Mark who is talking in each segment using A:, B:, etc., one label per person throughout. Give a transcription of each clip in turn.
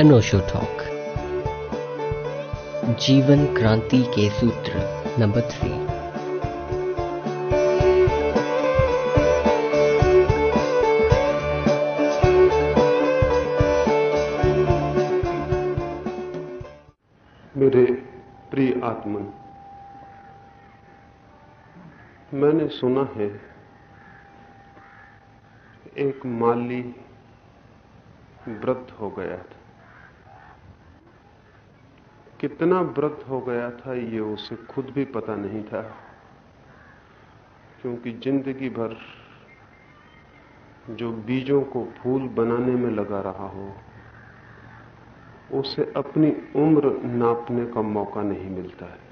A: अनोशो talk जीवन क्रांति के सूत्र, नंबर थ्री
B: मेरे प्रिय आत्मन, मैंने सुना है एक माली व्रत हो गया था। कितना व्रत हो गया था ये उसे खुद भी पता नहीं था। क्योंकि ज़िंदगी भर जो बीजों को फूल बनाने में लगा रहा हो, उसे अपनी उम्र नापने का मौका नहीं मिलता है।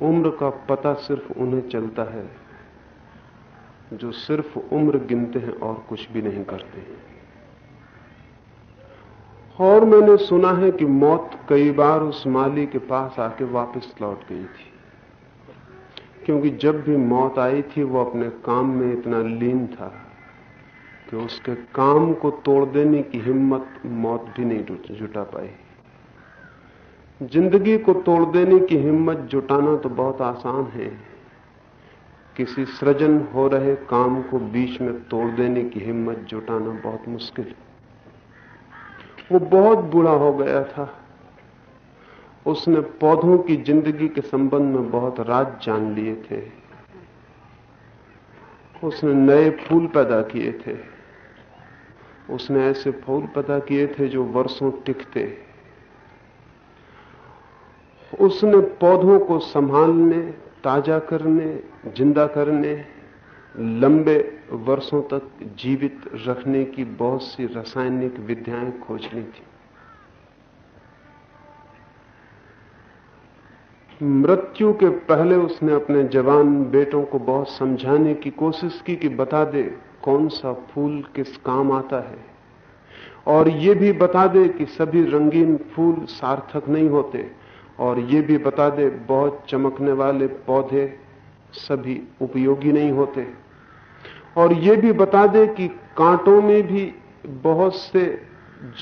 B: उम्र का पता सिर्फ़ उन्हें चलता है, जो सिर्फ़ उम्र गिनते हैं और कुछ भी नहीं करते हैं। और मैंने सुना है कि मौत कई बार उस माली के पास आके वापस लौट गई थी। क्योंकि जब भी मौत आई थी, वो अपने काम में इतना लीन था कि उसके काम को तोड़ देने की हिम्मत मौत भी नहीं जुटा पाई। ज़िंदगी को तोड़ देने की हिम्मत जुटाना तो बहुत आसान है। किसी सृजन हो रहे काम को बीच में तोड़ देने की हिम्मत जुटाना बहुत मुश्किल। है वो बहुत बुरा हो गया था। उसने पौधों की ज़िंदगी के संबंध में बहुत राज जान लिए थे। उसने नए फूल पैदा किए थे। उसने ऐसे फूल पैदा किए थे जो वर्षों टिकते। उसने पौधों को संभालने, ताज़ा करने, ज़िंदा करने, लंबे वर्षों तक जीवित रखने की बहुत सी रासायनिक विद्याएँ खोज ली थी। मृत्यु के पहले उसने अपने जवान बेटों को बहुत समझाने की कोशिश की कि बता दे कौन सा फूल किस काम आता है। और ये भी बता दे कि सभी रंगीन फूल सार्थक नहीं होते। और ये भी बता दे बहुत चमकने वाले पौधे सभी उपयोगी नहीं होते। और ये भी बता दे कि कांटों में भी बहुत से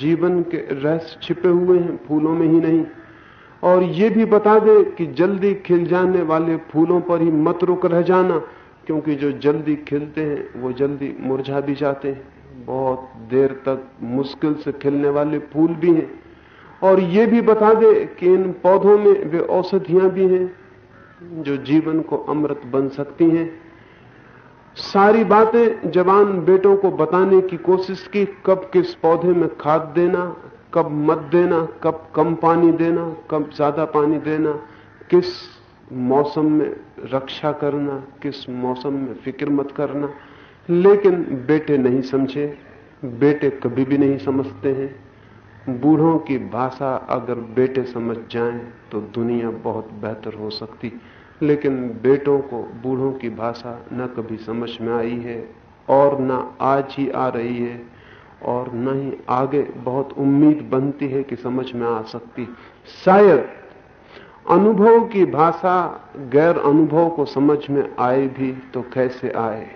B: जीवन के रहस्य छिपे हुए हैं, फूलों में ही नहीं। और ये भी बता दे कि जल्दी खिल जाने वाले फूलों पर ही मत रुक रह जाना, क्योंकि जो जल्दी खिलते हैं, वो जल्दी मुरझा भी जाते हैं। बहुत देर तक मुश्किल से खिलने वाले फूल भी हैं। और ये भी बता दे कि इन पौधों में वे औषधियाँ भी हैं, जो जीवन को अमृत बन सकती हैं। सारी बातें जवान बेटों को बताने की कोशिश की, कब किस पौधे में खाद देना, कब मत देना, कब कम पानी देना, कब ज़्यादा पानी देना, किस मौसम में रक्षा करना, किस मौसम में फ़िक्र मत करना। लेकिन बेटे नहीं समझे, बेटे कभी भी नहीं समझते हैं। बूढ़ों की भाषा अगर बेटे समझ जाएँ तो दुनिया बहुत बेहतर हो सकती। लेकिन बेटों को, बूढ़ों की भाषा न कभी समझ में आई है और न आज ही आ रही है और न ही आगे बहुत उम्मीद बनती है कि समझ में आ सकती। शायद अनुभव की भाषा गैर अनुभव को समझ में आए भी तो कैसे आए?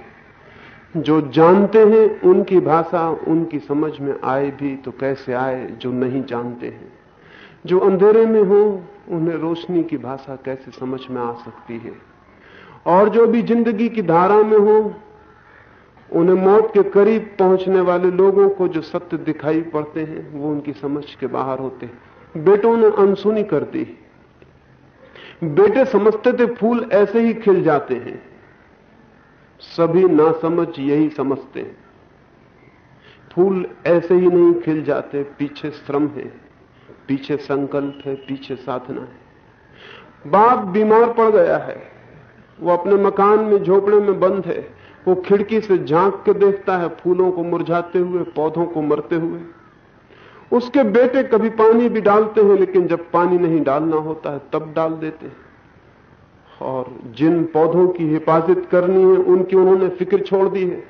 B: जो जानते हैं उनकी भाषा उनकी समझ में आए भी तो कैसे आए, जो नहीं जानते हैं? जो अंधेरे में हो, उन्हें रोशनी की भाषा कैसे समझ में आ सकती है? और जो भी ज़िंदगी की धारा में हो, उन्हें मौत के करीब पहुँचने वाले लोगों को जो सत्य दिखाई पड़ते हैं, वो उनकी समझ के बाहर होते हैं। बेटों ने अनसुनी कर दी। बेटे समझते थे फूल ऐसे ही खिल जाते हैं। सभी ना समझ यही समझते हैं। फूल ऐसे ही नहीं खिल जाते, पीछे श्रम है। पीछे संकल्प है, पीछे साधना है। बाप बीमार पड़ गया है। वो अपने मकान में, झोपड़े में बंद है। वो खिड़की से झाँक के देखता है फूलों को मुरझाते हुए, पौधों को मरते हुए। उसके बेटे कभी पानी भी डालते हैं, लेकिन जब पानी नहीं डालना होता है, तब डाल देते हैं। और जिन पौधों की हिफाजत करनी है, उनकी उन्होंने फ़िक्र छोड़ दी है।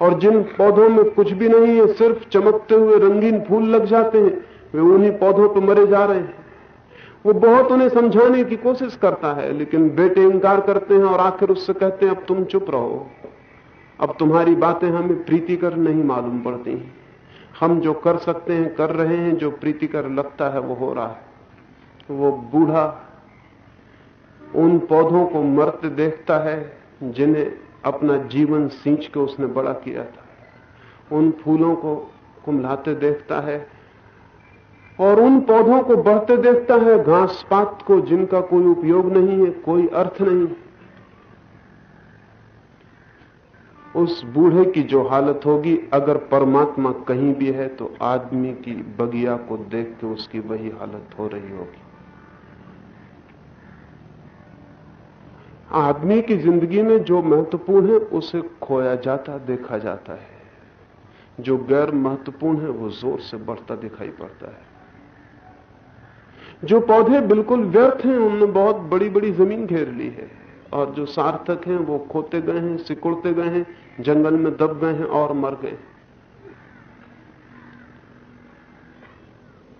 B: और जिन पौधों में कुछ भी नहीं है, सिर्फ़ चमकते हुए रंगीन फूल लग जाते हैं। वे उन्हीं पौधों पर मरे जा रहे हैं। वो बहुत उन्हें समझाने की कोशिश करता है, लेकिन बेटे इंकार करते हैं और आखिर उससे कहते हैं, अब तुम चुप रहो। अब तुम्हारी बातें हमें प्रीतिकर नहीं मालूम पड़ती। हम जो कर सकते हैं, कर रहे हैं, जो प्रीतिकर लगता है, वो हो रहा है। वो बूढ़ा उन पौधों को मरते देखता है, जिन्हें अपना जीवन सींच के उसने बड़ा किया था। उन फूलों को कुमलाते देखता है और उन पौधों को बढ़ते देखता है, घास पात को जिनका कोई उपयोग नहीं है, कोई अर्थ नहीं उस बूढ़े की जो हालत होगी, अगर परमात्मा कहीं भी है तो आदमी की बगिया को देख के उसकी वही हालत हो रही होगी। आदमी की ज़िंदगी में जो महत्वपूर्ण है, उसे खोया जाता, देखा जाता है। जो गैर महत्वपूर्ण है, वो ज़ोर से बढ़ता, दिखाई पड़ता है। जो पौधे बिल्कुल व्यर्थ हैं उनने बहुत बड़ी बड़ी ज़मीन घेर ली है। और जो सार्थक हैं, वो खोते गए हैं, सिकुड़ते गए हैं, जंगल में दब गए हैं और मर गए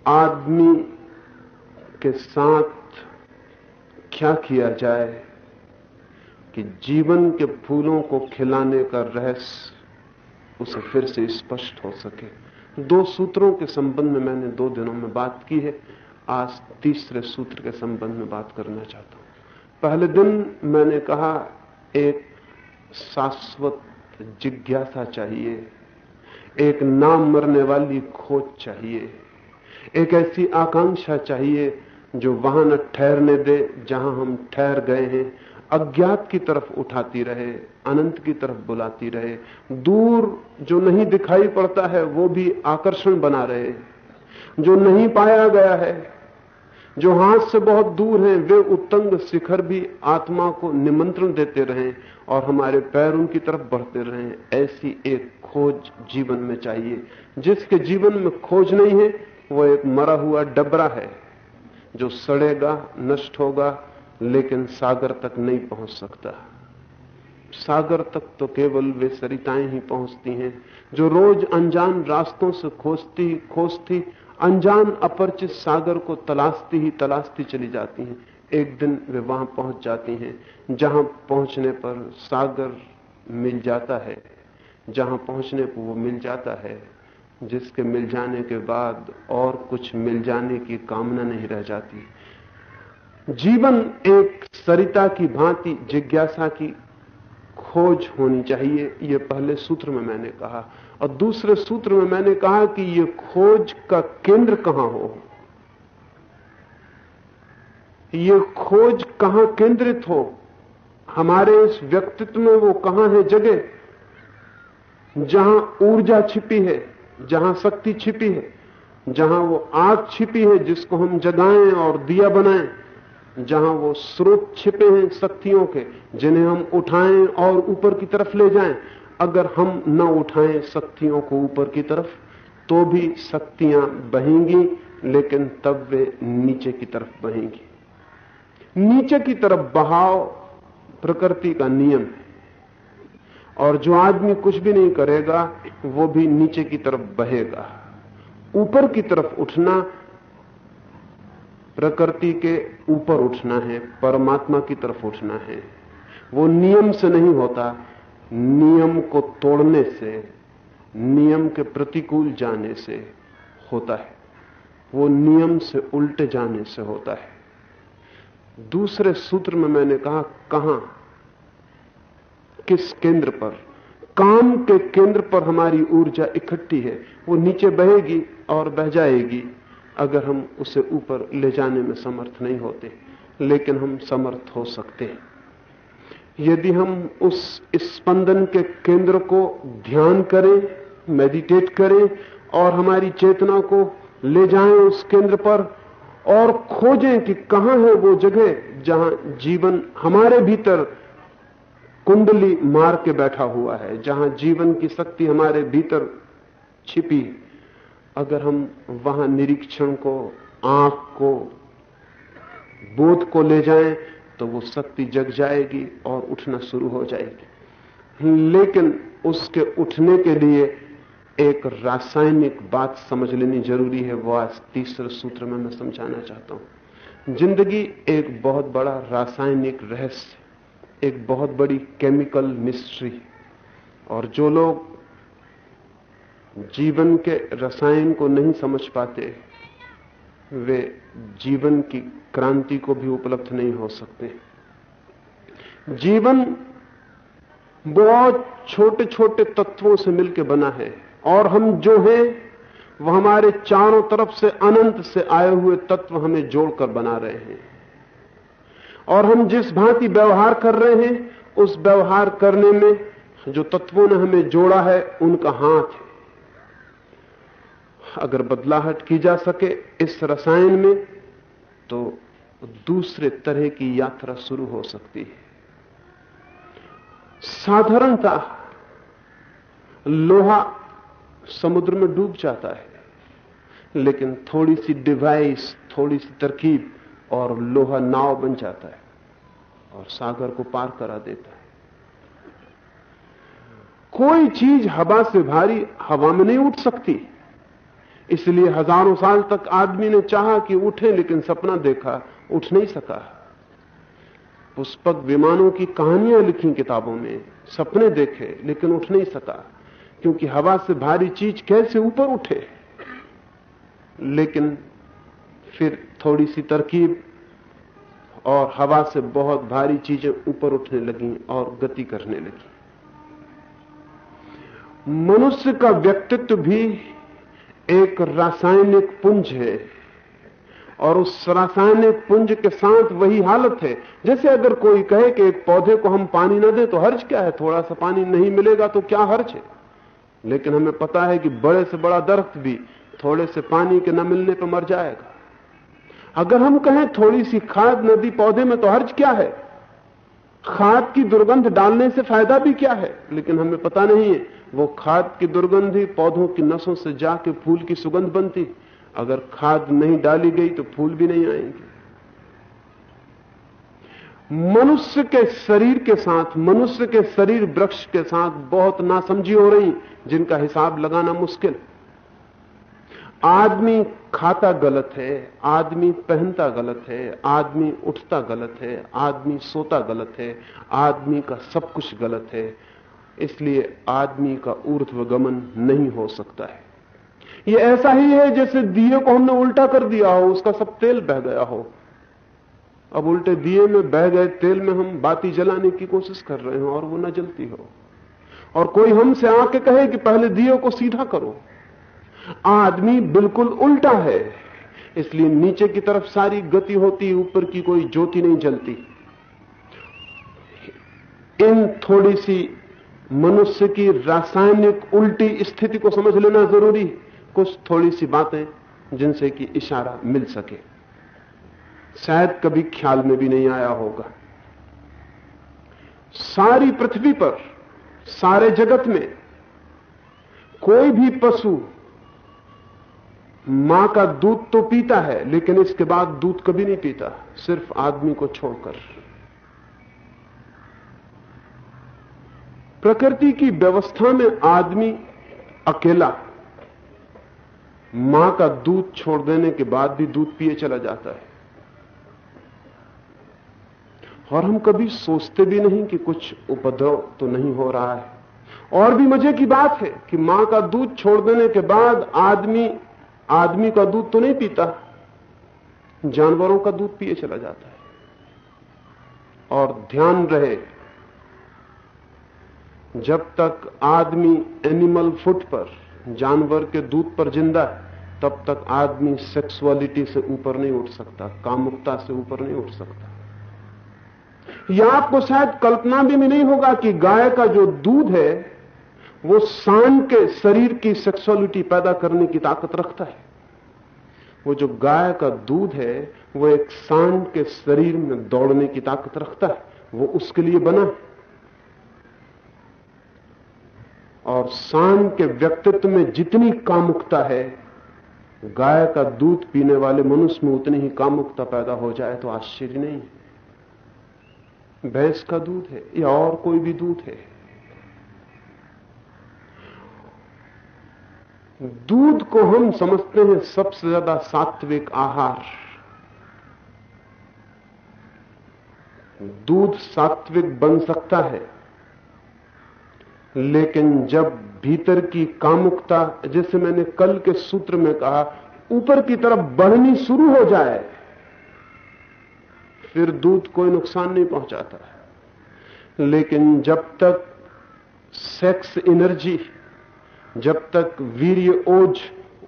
B: आदमी के साथ क्या किया जाए कि जीवन के फूलों को खिलाने का रहस्य उसे फिर से स्पष्ट हो सके? दो सूत्रों के संबंध में मैंने दो दिनों में बात की है। आज तीसरे सूत्र के संबंध में बात करना चाहता हूँ। पहले दिन मैंने कहा, एक शाश्वत जिज्ञासा चाहिए, एक नाम मरने वाली खोज चाहिए, एक ऐसी आकांक्षा चाहिए जो वहाँ न ठहरने दे, जहाँ हम ठहर गए हैं, अज्ञात की तरफ़ उठाती रहे, अनंत की तरफ़ बुलाती रहे। दूर जो नहीं दिखाई पड़ता है, वो भी आकर्षण बना रहे। जो नहीं पाया गया है जो हाथ से बहुत दूर हैं, वे उत्तंग शिखर भी आत्मा को निमंत्रण देते रहें और हमारे पैर उनकी तरफ़ बढ़ते रहें। ऐसी एक खोज जीवन में चाहिए। जिसके जीवन में खोज नहीं है, वो एक मरा हुआ डबरा है, जो सड़ेगा, नष्ट होगा, लेकिन सागर तक नहीं पहुँच सकता। सागर तक तो केवल वे सरिताएँ ही पहुँचती हैं, जो रोज अनजान रास्तों से खोजती खोजती अनजान अपरिचित सागर को तलाशती ही तलाशती चली जाती हैं। एक दिन वे वहाँ पहुँच जाती हैं, जहाँ पहुँचने पर सागर मिल जाता है। जहाँ पहुँचने पर वो मिल जाता है, जिसके मिल जाने के बाद और कुछ मिल जाने की कामना नहीं रह जाती। जीवन एक सरिता की भांति, जिज्ञासा की खोज होनी चाहिए यह पहले सूत्र में मैंने कहा। और दूसरे सूत्र में मैंने कहा कि यह खोज का केंद्र कहाँ हो? यह खोज कहाँ केंद्रित हो? हमारे इस व्यक्तित्व में वो कहाँ है जगह? जहाँ ऊर्जा छिपी है, जहाँ शक्ति छिपी है, जहाँ वो आग छिपी है जिसको हम जगाएँ और दिया बनाएँ, जहाँ वो स्रोत छिपे हैं शक्तियों के, जिन्हें हम उठाएँ और ऊपर की तरफ़ ले जाएँ। अगर हम न उठाएँ शक्तियों को ऊपर की तरफ़ तो भी शक्तियाँ बहेंगी, लेकिन तब वे नीचे की तरफ़ बहेंगी। नीचे की तरफ़ बहाव प्रकृति का नियम है। और जो आदमी कुछ भी नहीं करेगा, वो भी नीचे की तरफ़ बहेगा। ऊपर की तरफ़ उठना, प्रकृति के ऊपर उठना है, परमात्मा की तरफ़ उठना है। वो नियम से नहीं होता नियम को तोड़ने से, नियम के प्रतिकूल जाने से होता है। वो नियम से उल्टे जाने से होता है। दूसरे सूत्र में मैंने कहा, कहाँ? किस केंद्र पर? काम के केंद्र पर हमारी ऊर्जा इकट्ठी है। वो नीचे बहेगी और बह जाएगी, अगर हम उसे ऊपर ले जाने में समर्थ नहीं होते। लेकिन हम समर्थ हो सकते हैं। यदि हम उस स्पंदन के केंद्र को ध्यान करें मेडिटेट करें, और हमारी चेतना को ले जाएँ उस केंद्र पर, और खोजें कि कहाँ है वो जगह जहाँ जीवन हमारे भीतर कुंडली मार के बैठा हुआ है, जहाँ जीवन की शक्ति हमारे भीतर छिपी अगर हम वहाँ निरीक्षण को, आँख को, बोध को ले जाएँ तो वो शक्ति जग जाएगी और उठना शुरू हो जाएगी। लेकिन उसके उठने के लिए एक रासायनिक बात समझ लेनी ज़रूरी है, वो आज तीसरे सूत्र में मैं समझाना चाहता हूँ। ज़िंदगी एक बहुत बड़ा रासायनिक रहस्य, एक बहुत बड़ी केमिकल मिस्ट्री और जो लोग जीवन के रसायन को नहीं समझ पाते वे जीवन की क्रांति को भी उपलब्ध नहीं हो सकते। जीवन बहुत छोटे छोटे तत्वों से मिलकर बना है और हम जो हैं वह हमारे चारों तरफ़ से अनंत से आए हुए तत्व हमें जोड़कर बना रहे हैं। और हम जिस भांति व्यवहार कर रहे हैं, उस व्यवहार करने में जो तत्वों ने हमें जोड़ा है, उनका हाथ है। अगर बदलाहट की जा सके इस रसायन में तो दूसरे तरह की यात्रा शुरू हो सकती है। साधारणता लोहा समुद्र में डूब जाता है, लेकिन थोड़ी सी डिवाइस थोड़ी सी तरकीब और लोहा नाव बन जाता है और सागर को पार करा देता है। कोई चीज़ हवा से भारी हवा में नहीं उठ सकती। इसलिए हज़ारों साल तक आदमी ने चाहा कि उठे, लेकिन सपना देखा, उठ नहीं सका। पुष्पक विमानों की कहानियाँ लिखी किताबों में, सपने देखे, लेकिन उठ नहीं सका, क्योंकि हवा से भारी चीज़ कैसे ऊपर उठे। लेकिन फिर थोड़ी सी तरकीब, और हवा से बहुत भारी चीज़ें ऊपर उठने लगी और गति करने लगी। मनुष्य का व्यक्तित्व भी एक रासायनिक पुंज है और उस रासायनिक पुंज के साथ वही हालत है। जैसे अगर कोई कहे कि एक पौधे को हम पानी न दें तो हर्ज क्या है? थोड़ा सा पानी नहीं मिलेगा तो क्या हर्ज है? लेकिन हमें पता है कि बड़े से बड़ा दरख्त भी थोड़े से पानी के न मिलने पर मर जाएगा। अगर हम कहें थोड़ी सी खाद नदी पौधे में तो हर्ज क्या है? खाद की दुर्गंध डालने से फ़ायदा भी क्या है? लेकिन हमें पता नहीं है वो खाद की दुर्गंध ही पौधों की नसों से जाके फूल की सुगंध बनती। अगर खाद नहीं डाली गई तो फूल भी नहीं आएँगे। मनुष्य के शरीर के साथ, मनुष्य के शरीर वृक्ष के साथ बहुत नासमझी हो रही, जिनका हिसाब लगाना मुश्किल। आदमी खाता गलत है, आदमी पहनता गलत है, आदमी उठता गलत है, आदमी सोता गलत है, आदमी का सब कुछ गलत है। इसलिए आदमी का ऊर्ध्वगमन नहीं हो सकता है। यह ऐसा ही है जैसे दिए को हमने उल्टा कर दिया हो, उसका सब तेल बह गया हो। अब उल्टे दिए में बह गए तेल में हम बाती जलाने की कोशिश कर रहे हो और वो न जलती हो। और कोई हमसे आके कहे कि पहले दिए को सीधा करो। आदमी बिल्कुल उल्टा है, इसलिए नीचे की तरफ़ सारी गति होती, ऊपर की कोई ज्योति नहीं जलती। इन थोड़ी सी मनुष्य की रासायनिक उल्टी स्थिति को समझ लेना ज़रूरी कुछ थोड़ी सी बातें जिनसे कि इशारा मिल सके। शायद कभी ख्याल में भी नहीं आया होगा। सारी पृथ्वी पर, सारे जगत में कोई भी पशु माँ का दूध तो पीता है, लेकिन इसके बाद दूध कभी नहीं पीता, सिर्फ़ आदमी को छोड़कर। प्रकृति की व्यवस्था में आदमी अकेला, माँ का दूध छोड़ देने के बाद भी दूध पिए चला जाता है। और हम कभी सोचते भी नहीं कि कुछ उपद्रव तो नहीं हो रहा है। और भी मज़े की बात है कि माँ का दूध छोड़ देने के बाद आदमी आदमी का दूध तो नहीं पीता, जानवरों का दूध पिए चला जाता है। और ध्यान रहे जब तक आदमी एनिमल फुट पर, जानवर के दूध पर ज़िंदा है, तब तक आदमी सेक्सुअलिटी से ऊपर नहीं उठ सकता, कामुकता से ऊपर नहीं उठ सकता। यह आपको शायद कल्पना भी नहीं होगा कि गाय का जो दूध है, वो सांड के शरीर की सेक्सुअलिटी पैदा करने की ताकत रखता है। वो जो गाय का दूध है, वो एक सांड के शरीर में दौड़ने की ताकत रखता है, वो उसके लिए बना है। और सांड के व्यक्तित्व में जितनी कामुकता है, गाय का दूध पीने वाले मनुष्य में उतनी ही कामुकता पैदा हो जाए तो आश्चर्य नहीं भैंस का दूध है या और कोई भी दूध है? दूध को हम समझते हैं सबसे ज़्यादा सात्विक आहार। दूध सात्विक बन सकता है। लेकिन जब भीतर की कामुकता, जैसे मैंने कल के सूत्र में कहा, ऊपर की तरफ़ बढ़नी शुरू हो जाए, फिर दूध कोई नुकसान नहीं पहुंचाता। लेकिन जब तक सेक्स एनर्जी जब तक वीर्य ओज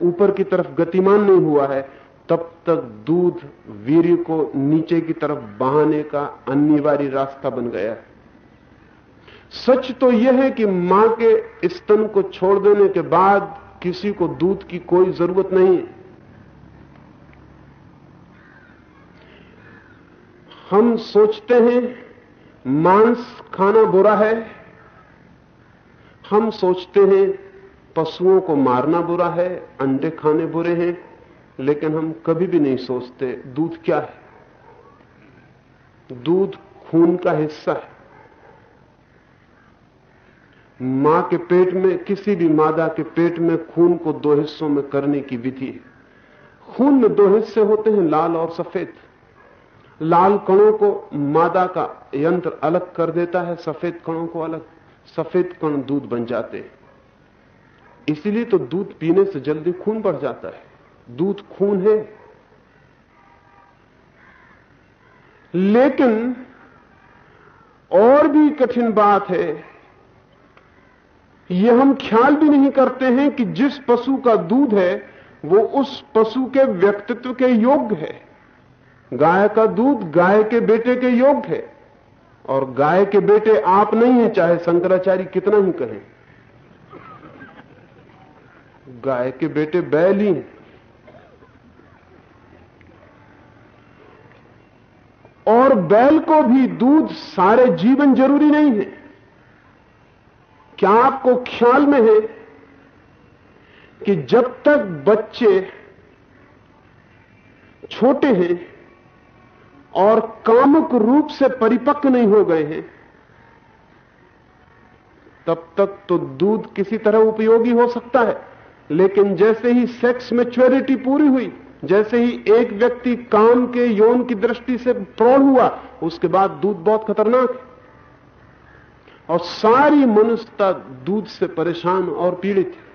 B: ऊपर की तरफ़ गतिमान नहीं हुआ है, तब तक दूध वीर्य को नीचे की तरफ़ बहाने का अनिवार्य रास्ता बन गया है। सच तो यह है कि माँ के स्तन को छोड़ देने के बाद किसी को दूध की कोई ज़रूरत नहीं है। हम सोचते हैं, मांस खाना बुरा है। हम सोचते हैं, पशुओं को मारना बुरा है, अंडे खाने बुरे हैं, लेकिन हम कभी भी नहीं सोचते दूध क्या है। दूध खून का हिस्सा है। माँ के पेट में, किसी भी मादा के पेट में खून को दो हिस्सों में करने की विधि है। खून में दो हिस्से होते हैं, लाल और सफ़ेद। लाल कणों को मादा का यंत्र अलग कर देता है, सफ़ेद कणों को अलग। सफ़ेद कण दूध बन जाते हैं। इसीलिए तो दूध पीने से जल्दी खून बढ़ जाता है। दूध खून है। लेकिन और भी कठिन बात है यह हम ख्याल भी नहीं करते हैं कि जिस पशु का दूध है, वो उस पशु के व्यक्तित्व के योग्य है। गाय का दूध गाय के बेटे के योग्य है। और गाय के बेटे आप नहीं है, चाहे शंकराचार्य कितना ही कहें। गाय के बेटे बैल ही। और बैल को भी दूध सारे जीवन ज़रूरी नहीं है। क्या आपको ख्याल में है कि जब तक बच्चे छोटे हैं और कामुक रूप से परिपक्व नहीं हो गए हैं, तब तक तो दूध किसी तरह उपयोगी हो सकता है। लेकिन जैसे ही सेक्स मेच्योरिटी पूरी हुई, जैसे ही एक व्यक्ति काम के यौन की दृष्टि से प्रौढ़ हुआ, उसके बाद दूध बहुत खतरनाक है। और सारी मनुष्यता दूध से परेशान और पीड़ित है।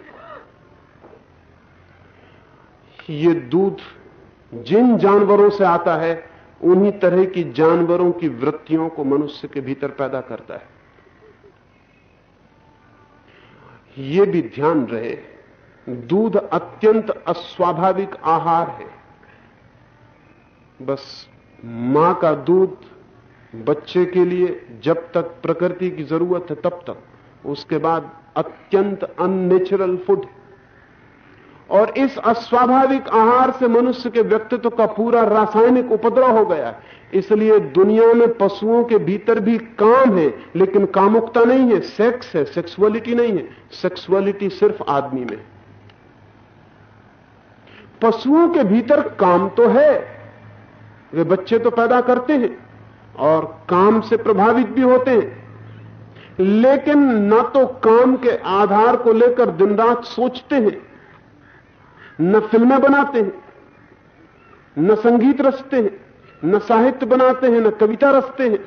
B: ये दूध जिन जानवरों से आता है, उन्हीं तरह की जानवरों की वृत्तियों को मनुष्य के भीतर पैदा करता है। ये भी ध्यान रहे, दूध अत्यंत अस्वाभाविक आहार है। बस माँ का दूध बच्चे के लिए जब तक प्रकृति की ज़रूरत है तब तक। उसके बाद अत्यंत अननेचुरल फ़ूड और इस अस्वाभाविक आहार से मनुष्य के व्यक्तित्व का पूरा रासायनिक उपद्रव हो गया है। इसलिए दुनिया में पशुओं के भीतर भी काम है, लेकिन कामुकता नहीं है सेक्स है सेक्सुअलिटी नहीं है। सेक्सुअलिटी सिर्फ़ आदमी में पशुओं के भीतर काम तो है, वे बच्चे तो पैदा करते हैं। और काम से प्रभावित भी होते हैं। लेकिन न तो काम के आधार को लेकर दिन रात सोचते हैं, न फ़िल्में बनाते हैं, न संगीत रचते हैं, न साहित्य बनाते हैं, न कविता रचते हैं।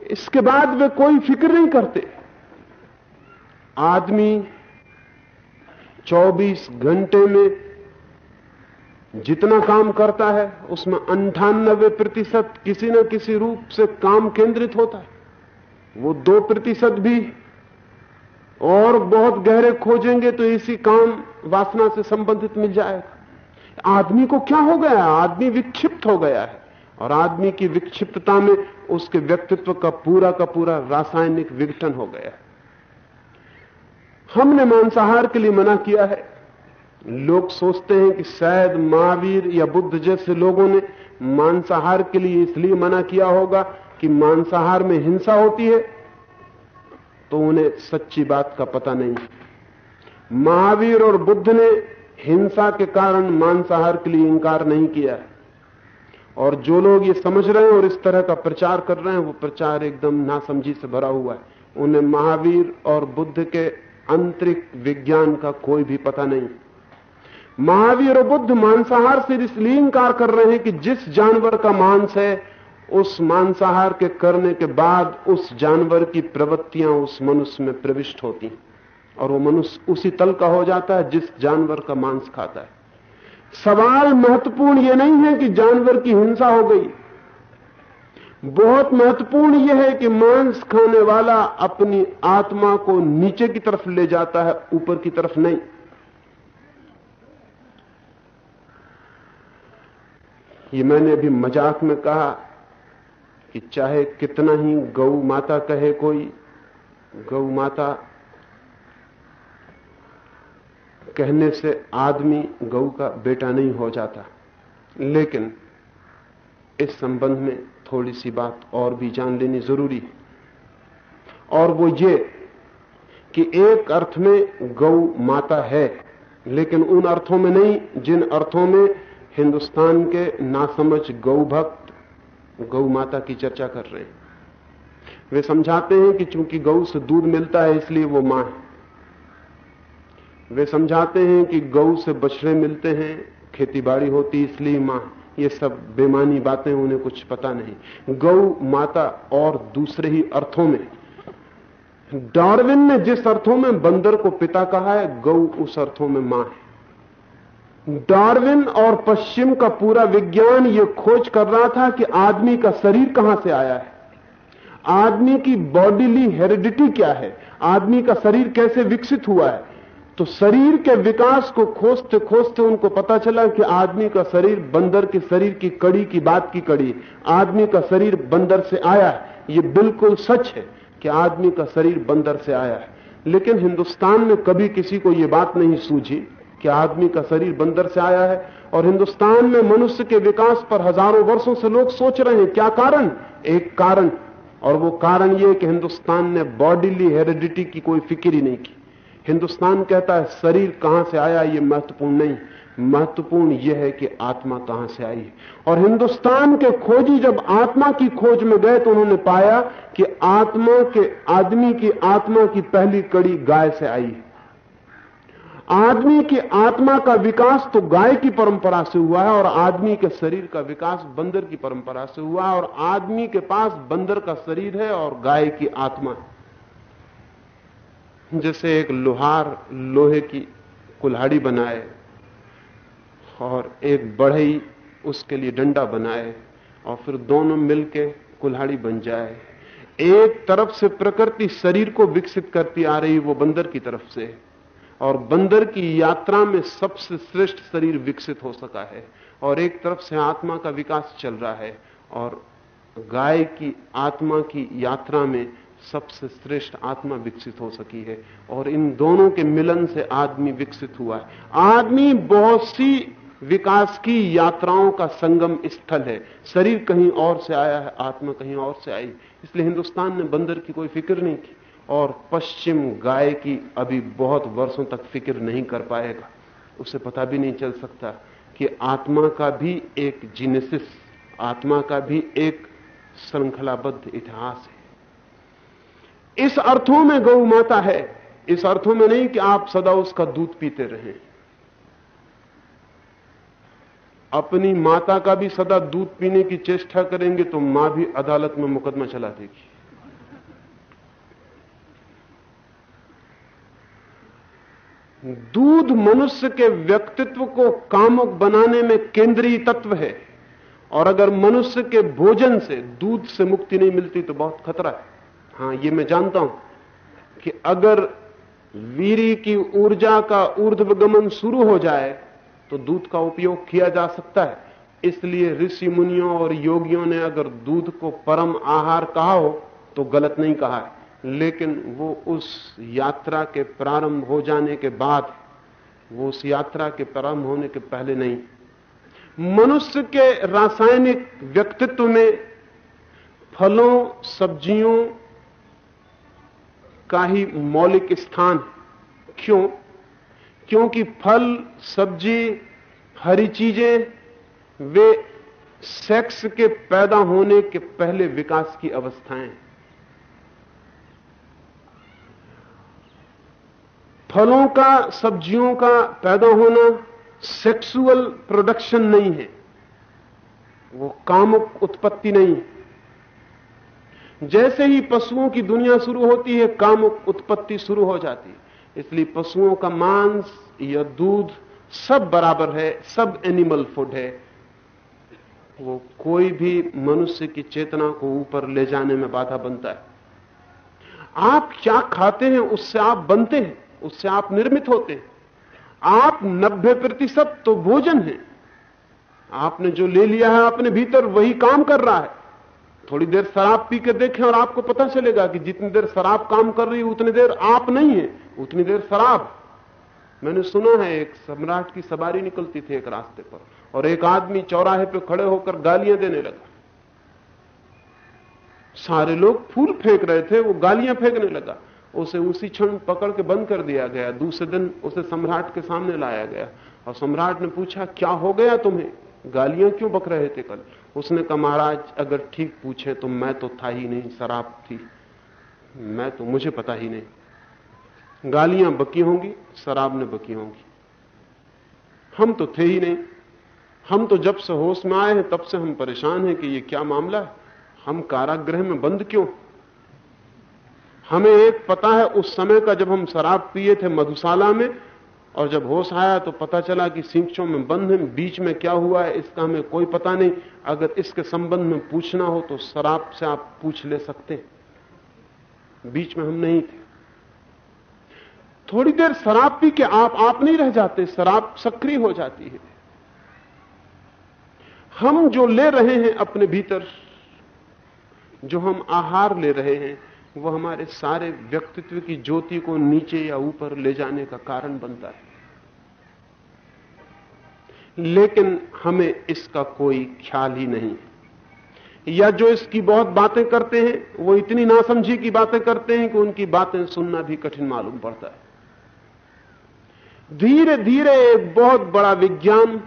B: इसके बाद वे कोई फ़िक्र नहीं करते। आदमी 24 घंटे में जितना काम करता है, उसमें अंठानबे प्रतिशत किसी न किसी रूप से काम केंद्रित होता है। वो दो प्रतिशत भी और बहुत गहरे खोजेंगे तो इसी काम वासना से संबंधित मिल जाएगा। आदमी को क्या हो गया? आदमी विक्षिप्त हो गया है। और आदमी की विक्षिप्तता में उसके व्यक्तित्व का पूरा का पूरा रासायनिक विघटन हो गया है। हमने मांसाहार के लिए मना किया है। लोग सोचते हैं कि शायद महावीर या बुद्ध जैसे लोगों ने मांसाहार के लिए इसलिए मना किया होगा कि मांसाहार में हिंसा होती है तो उन्हें सच्ची बात का पता नहीं। महावीर और बुद्ध ने हिंसा के कारण मांसाहार के लिए इंकार नहीं किया। और जो लोग ये समझ रहे हैं और इस तरह का प्रचार कर रहे हैं, वो प्रचार एकदम नासमझी से भरा हुआ है। उन्हें महावीर और बुद्ध के आंतरिक विज्ञान का कोई भी पता नहीं। महावीर और बुद्ध मांसाहार से इसलिए इंकार कर रहे हैं कि जिस जानवर का मांस है, उस मांसाहार के करने के बाद उस जानवर की प्रवृत्तियाँ उस मनुष्य में प्रविष्ट होती हैं। और वो मनुष्य उसी तल का हो जाता है जिस जानवर का मांस खाता है। सवाल महत्वपूर्ण यह नहीं है कि जानवर की हिंसा हो गई। बहुत महत्वपूर्ण यह है कि मांस खाने वाला अपनी आत्मा को नीचे की तरफ़ ले जाता है, ऊपर की तरफ़ नहीं। ये मैंने अभी मज़ाक में कहा कि चाहे कितना ही गौ माता कहे कोई गौ माता कहने से आदमी गऊ का बेटा नहीं हो जाता। लेकिन इस संबंध में थोड़ी सी बात और भी जान लेनी ज़रूरी है। और वो ये कि एक अर्थ में गौ माता है, लेकिन उन अर्थों में नहीं, जिन अर्थों में हिंदुस्तान के नासमझ गौ भक्त, गौ माता की चर्चा कर रहे हैं। वे समझाते हैं कि चूँकि गौ से दूध मिलता है, इसलिए वो माँ है। वे समझाते हैं कि गौ से बछड़े मिलते हैं खेतीबाड़ी होती, इसलिए माँ ये सब बेमानी बातें, उन्हें कुछ पता नहीं। गौ माता और दूसरे ही अर्थों में। डार्विन ने जिस अर्थों में बंदर को पिता कहा है, गौ उस अर्थों में माँ है। डार्विन और पश्चिम का पूरा विज्ञान ये खोज कर रहा था कि आदमी का शरीर कहाँ से आया है। आदमी की बॉडीली हेरिडिटी क्या है? आदमी का शरीर कैसे विकसित हुआ है? तो शरीर के विकास को खोजते खोजते उनको पता चला कि आदमी का शरीर बंदर के शरीर की कड़ी की बात की कड़ी। आदमी का शरीर बंदर से आया है। ये बिल्कुल सच है कि आदमी का शरीर बंदर से आया है। लेकिन हिंदुस्तान में कभी किसी को यह बात नहीं सूझी। कि आदमी का शरीर बंदर से आया है और हिंदुस्तान में मनुष्य के विकास पर हज़ारों वर्षों से लोग सोच रहे हैं। क्या कारण? एक कारण। और वो कारण ये कि हिंदुस्तान ने बॉडीली हेरिडिटी की कोई फ़िक्र ही नहीं की। हिंदुस्तान कहता है, शरीर कहाँ से आया ये महत्वपूर्ण नहीं। महत्वपूर्ण यह है कि आत्मा कहाँ से आई है। और हिंदुस्तान के खोजी जब आत्मा की खोज में गए तो उन्होंने पाया कि आत्मा के, आदमी की आत्मा की पहली कड़ी गाय से आई है। आदमी की आत्मा का विकास तो गाय की परंपरा से हुआ है और आदमी के शरीर का विकास बंदर की परंपरा से हुआ है और आदमी के पास बंदर का शरीर है और गाय की आत्मा है। जैसे एक लोहार लोहे की कुल्हाड़ी बनाए और एक बढ़ई उसके लिए डंडा बनाए और फिर दोनों मिलके कुल्हाड़ी बन जाए। एक तरफ़ से प्रकृति शरीर को विकसित करती आ रही वो बंदर की तरफ़ से। और बंदर की यात्रा में सबसे श्रेष्ठ शरीर विकसित हो सका है और एक तरफ़ से आत्मा का विकास चल रहा है और गाय की आत्मा की यात्रा में सबसे श्रेष्ठ आत्मा विकसित हो सकी है और इन दोनों के मिलन से आदमी विकसित हुआ है। आदमी बहुत सी विकास की यात्राओं का संगम स्थल है। शरीर कहीं और से आया है, आत्मा कहीं और से आई। इसलिए हिंदुस्तान ने बंदर की कोई फ़िक्र नहीं की और पश्चिम गाय की अभी बहुत वर्षों तक फ़िक्र नहीं कर पाएगा। उसे पता भी नहीं चल सकता कि आत्मा का भी एक जीनेसिस आत्मा का भी एक श्रृंखलाबद्ध इतिहास है। इस अर्थों में गौ माता है। इस अर्थों में नहीं कि आप सदा उसका दूध पीते रहें। अपनी माता का भी सदा दूध पीने की चेष्टा करेंगे तो माँ भी अदालत में मुकदमा चला देगी। दूध मनुष्य के व्यक्तित्व को कामुक बनाने में केंद्रीय तत्व है। और अगर मनुष्य के भोजन से दूध से मुक्ति नहीं मिलती तो बहुत खतरा है। हाँ, ये मैं जानता हूँ कि अगर वीरी की ऊर्जा का ऊर्ध्वगमन शुरू हो जाए तो दूध का उपयोग किया जा सकता है। इसलिए ऋषि मुनियों और योगियों ने अगर दूध को परम आहार कहा हो तो गलत नहीं कहा है। लेकिन वो उस यात्रा के प्रारंभ हो जाने के बाद, वो उस यात्रा के प्रारंभ होने के पहले नहीं। मनुष्य के रासायनिक व्यक्तित्व में फलों, सब्जियों का ही मौलिक स्थान क्यों? क्योंकि फल, सब्ज़ी, हरी चीज़ें, वे सेक्स के पैदा होने के पहले विकास की अवस्थाएँ। फलों का, सब्जियों का पैदा होना सेक्सुअल प्रोडक्शन नहीं है। वो कामुक उत्पत्ति नहीं है। जैसे ही पशुओं की दुनिया शुरू होती है काम उत्पत्ति शुरू हो जाती है। इसलिए पशुओं का मांस या दूध सब बराबर है, सब एनिमल फ़ूड है। वो कोई भी मनुष्य की चेतना को ऊपर ले जाने में बाधा बनता है। आप क्या खाते हैं, उससे आप बनते हैं। उससे आप निर्मित होते हैं। आप 90 प्रतिशत तो भोजन है। आपने जो ले लिया है अपने भीतर वही काम कर रहा है। थोड़ी देर शराब पी के देखें और आपको पता चलेगा कि जितनी देर शराब काम कर रही है उतनी देर आप नहीं है, उतनी देर शराब। मैंने सुना है, एक सम्राट की सवारी निकलती थी एक रास्ते पर, और एक आदमी चौराहे पे खड़े होकर गालियाँ देने लगा। सारे लोग फूल फेंक रहे थे, वो गालियाँ फेंकने लगा। उसे उसी क्षण पकड़ के बंद कर दिया गया। दूसरे दिन उसे सम्राट के सामने लाया गया। और सम्राट ने पूछा, क्या हो गया तुम्हें? गालियाँ क्यों बक रहे थे कल? उसने कहा, महाराज, अगर ठीक पूछे तो मैं तो था ही नहीं, शराब थी। मैं तो मुझे पता ही नहीं। गालियाँ बकी होंगी, शराब ने बकी होंगी। हम तो थे ही नहीं। हम तो जब से होश में आए हैं, तब से हम परेशान हैं कि ये क्या मामला है? हम कारागृह में बंद क्यों? हमें एक पता है, उस समय का जब हम शराब पिए थे मधुशाला में, और जब होश आया तो पता चला कि सिंचों में बंद है, बीच में क्या हुआ है, इसका हमें कोई पता नहीं। अगर इसके संबंध में पूछना हो तो शराब से आप पूछ ले सकते बीच में हम नहीं थे। थोड़ी देर शराब पी के आप आप नहीं रह जाते, शराब सक्रिय हो जाती है। हम जो ले रहे हैं अपने भीतर, जो हम आहार ले रहे हैं वो हमारे सारे व्यक्तित्व की ज्योति को नीचे या ऊपर ले जाने का कारण बनता है। लेकिन हमें इसका कोई ख्याल ही नहीं। या जो इसकी बहुत बातें करते हैं, वो इतनी नासमझी की बातें करते हैं कि उनकी बातें सुनना भी कठिन मालूम पड़ता है। धीरे धीरे एक बहुत बड़ा विज्ञान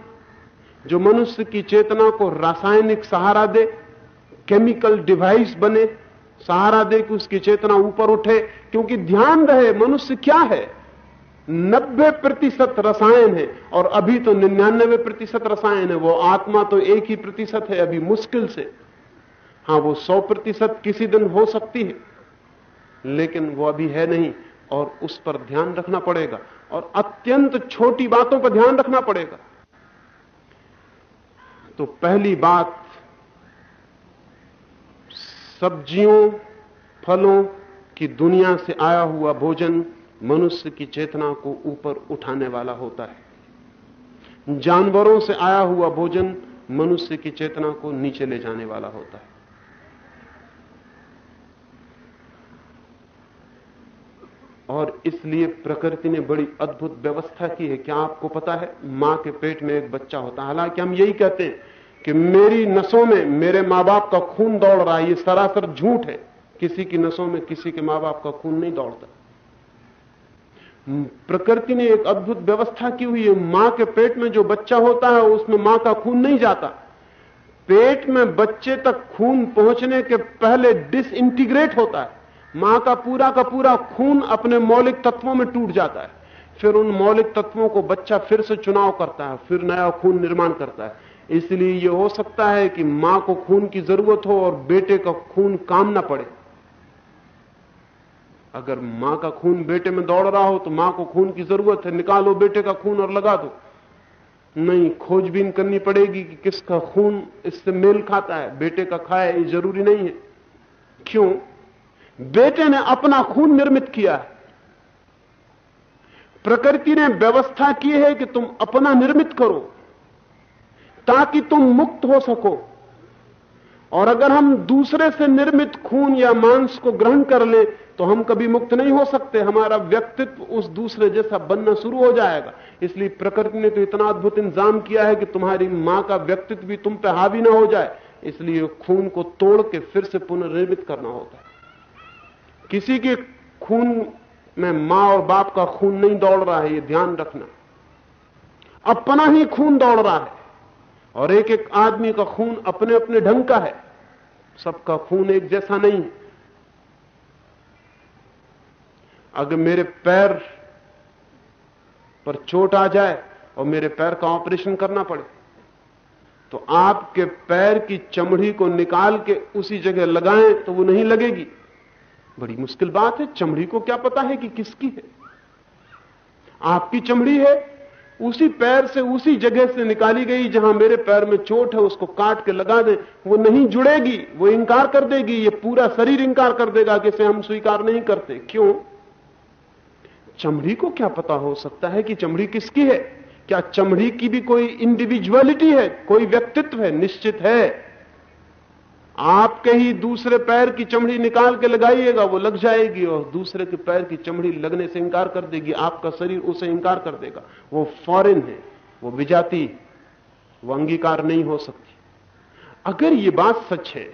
B: जो मनुष्य की चेतना को रासायनिक सहारा दे, केमिकल डिवाइस बने सहारा दे कि उसकी चेतना ऊपर उठे, क्योंकि ध्यान रहे, मनुष्य क्या है? नब्बे प्रतिशत रसायन है, और अभी तो निन्यानबे प्रतिशत रसायन है, वो आत्मा तो एक ही प्रतिशत है, अभी मुश्किल से। हाँ, वो सौ प्रतिशत किसी दिन हो सकती है, लेकिन वो अभी है नहीं, और उस पर ध्यान रखना पड़ेगा, और अत्यंत छोटी बातों पर ध्यान रखना पड़ेगा। तो पहली बात सब्जियों फलों की दुनिया से आया हुआ भोजन मनुष्य की चेतना को ऊपर उठाने वाला होता है। जानवरों से आया हुआ भोजन मनुष्य की चेतना को नीचे ले जाने वाला होता है। और इसलिए प्रकृति ने बड़ी अद्भुत व्यवस्था की है। क्या आपको पता है? माँ के पेट में एक बच्चा होता है। हालाँकि हम यही कहते हैं कि मेरी नसों में मेरे माँ बाप का खून दौड़ रहा है, ये सरासर झूठ है। किसी की नसों में किसी के माँ बाप का खून नहीं दौड़ता। प्रकृति ने एक अद्भुत व्यवस्था की हुई है। माँ के पेट में जो बच्चा होता है, उसमें माँ का खून नहीं जाता। पेट में बच्चे तक खून पहुँचने के पहले डिसइंटीग्रेट होता है। माँ का पूरा का पूरा खून अपने मौलिक तत्वों में टूट जाता है। फिर उन मौलिक तत्वों को बच्चा फिर से चुनाव करता है, फिर नया खून निर्माण करता है। इसलिए यह हो सकता है कि माँ को खून की ज़रूरत हो और बेटे का खून काम ना पड़े। अगर माँ का खून बेटे में दौड़ रहा हो तो माँ को खून की ज़रूरत है, निकालो बेटे का खून और लगा दो। नहीं, खोजबीन करनी पड़ेगी कि किसका खून इससे मेल खाता है। बेटे का खाए ये ज़रूरी नहीं है। क्यों? बेटे ने अपना खून निर्मित किया है। प्रकृति ने व्यवस्था की है कि तुम अपना निर्मित करो। ताकि तुम मुक्त हो सको। और अगर हम दूसरे से निर्मित खून या मांस को ग्रहण कर लें तो हम कभी मुक्त नहीं हो सकते। हमारा व्यक्तित्व उस दूसरे जैसा बनना शुरू हो जाएगा। इसलिए प्रकृति ने तो इतना अद्भुत इंतज़ाम किया है कि तुम्हारी माँ का व्यक्तित्व भी तुम पे हावी ना हो जाए। इसलिए खून को तोड़ के फिर से पुनर्निर्मित करना होता है। किसी के खून में माँ और बाप का खून नहीं दौड़ रहा है, ये ध्यान रखना। अपना ही खून दौड़ रहा है। और एक एक आदमी का खून अपने अपने ढंग का है। सबका खून एक जैसा नहीं। है अगर मेरे पैर पर चोट आ जाए और मेरे पैर का ऑपरेशन करना पड़े तो आपके पैर की चमड़ी को निकाल के उसी जगह लगाएँ तो वो नहीं लगेगी। बड़ी मुश्किल बात है। चमड़ी को क्या पता है कि किसकी है? आपकी चमड़ी है उसी पैर से उसी जगह से निकाली गई जहाँ मेरे पैर में चोट है, उसको काट के लगा दें। वो नहीं जुड़ेगी, वो इंकार कर देगी, ये पूरा शरीर इंकार कर देगा कि इसे हम स्वीकार नहीं करते। क्यों? चमड़ी को क्या पता हो सकता है कि चमड़ी किसकी है? क्या चमड़ी की भी कोई इंडिविजुअलिटी है, कोई व्यक्तित्व है, निश्चित है? आपके ही दूसरे पैर की चमड़ी निकाल के लगाइएगा, वो लग जाएगी और दूसरे के पैर की चमड़ी लगने से इंकार कर देगी, आपका शरीर उसे इंकार कर देगा। वो फॉरेन है, वो विजाती वो अंगीकार नहीं हो सकती। अगर ये बात सच है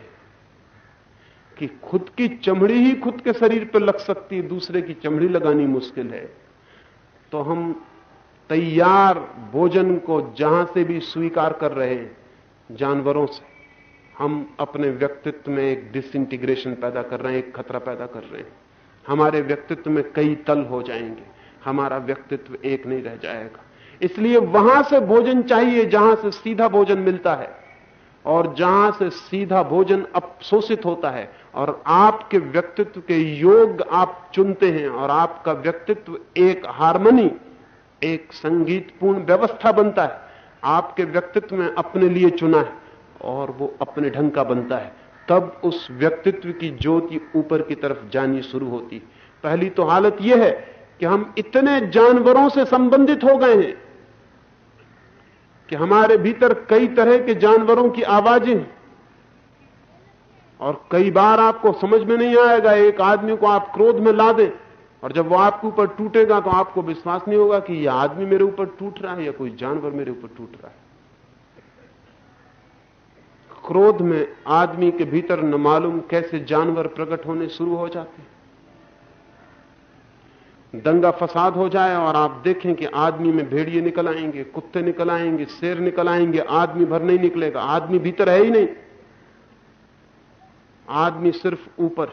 B: कि खुद की चमड़ी ही खुद के शरीर पर लग सकती दूसरे की चमड़ी लगानी मुश्किल है तो हम तैयार भोजन को जहाँ से भी स्वीकार कर रहे हैं, जानवरों से। हम अपने व्यक्तित्व में एक डिसइंटीग्रेशन पैदा कर रहे हैं, एक खतरा पैदा कर रहे हैं। हमारे व्यक्तित्व में कई तल हो जाएँगे। हमारा व्यक्तित्व एक नहीं रह जाएगा। इसलिए वहाँ से भोजन चाहिए, जहाँ से सीधा भोजन मिलता है। और जहाँ से सीधा भोजन अपशोषित होता है, और आपके व्यक्तित्व के योग आप चुनते हैं, और आपका व्यक्तित्व एक हारमोनी, एक संगीतपूर्ण व्यवस्था बनता है। आपके व्यक्तित्व में अपने लिए चुना है। और वो अपने ढंग का बनता है। तब उस व्यक्तित्व की ज्योति ऊपर की तरफ़ जानी शुरू होती। पहली तो हालत यह है कि हम इतने जानवरों से संबंधित हो गए हैं कि हमारे भीतर कई तरह के जानवरों की आवाज़ें और कई बार आपको समझ में नहीं आएगा, एक आदमी को आप क्रोध में ला दें और जब वो आपके ऊपर टूटेगा तो आपको विश्वास नहीं होगा कि यह आदमी मेरे ऊपर टूट रहा है या कोई जानवर मेरे ऊपर टूट रहा है। क्रोध में आदमी के भीतर न मालूम कैसे जानवर प्रकट होने शुरू हो जाते हैं। दंगा फसाद हो जाए और आप देखें कि आदमी में भेड़िए निकल आएँगे, कुत्ते निकल आएँगे, शेर निकल आएँगे, आदमी भर नहीं निकलेगा, आदमी भीतर है ही नहीं। आदमी सिर्फ़ ऊपर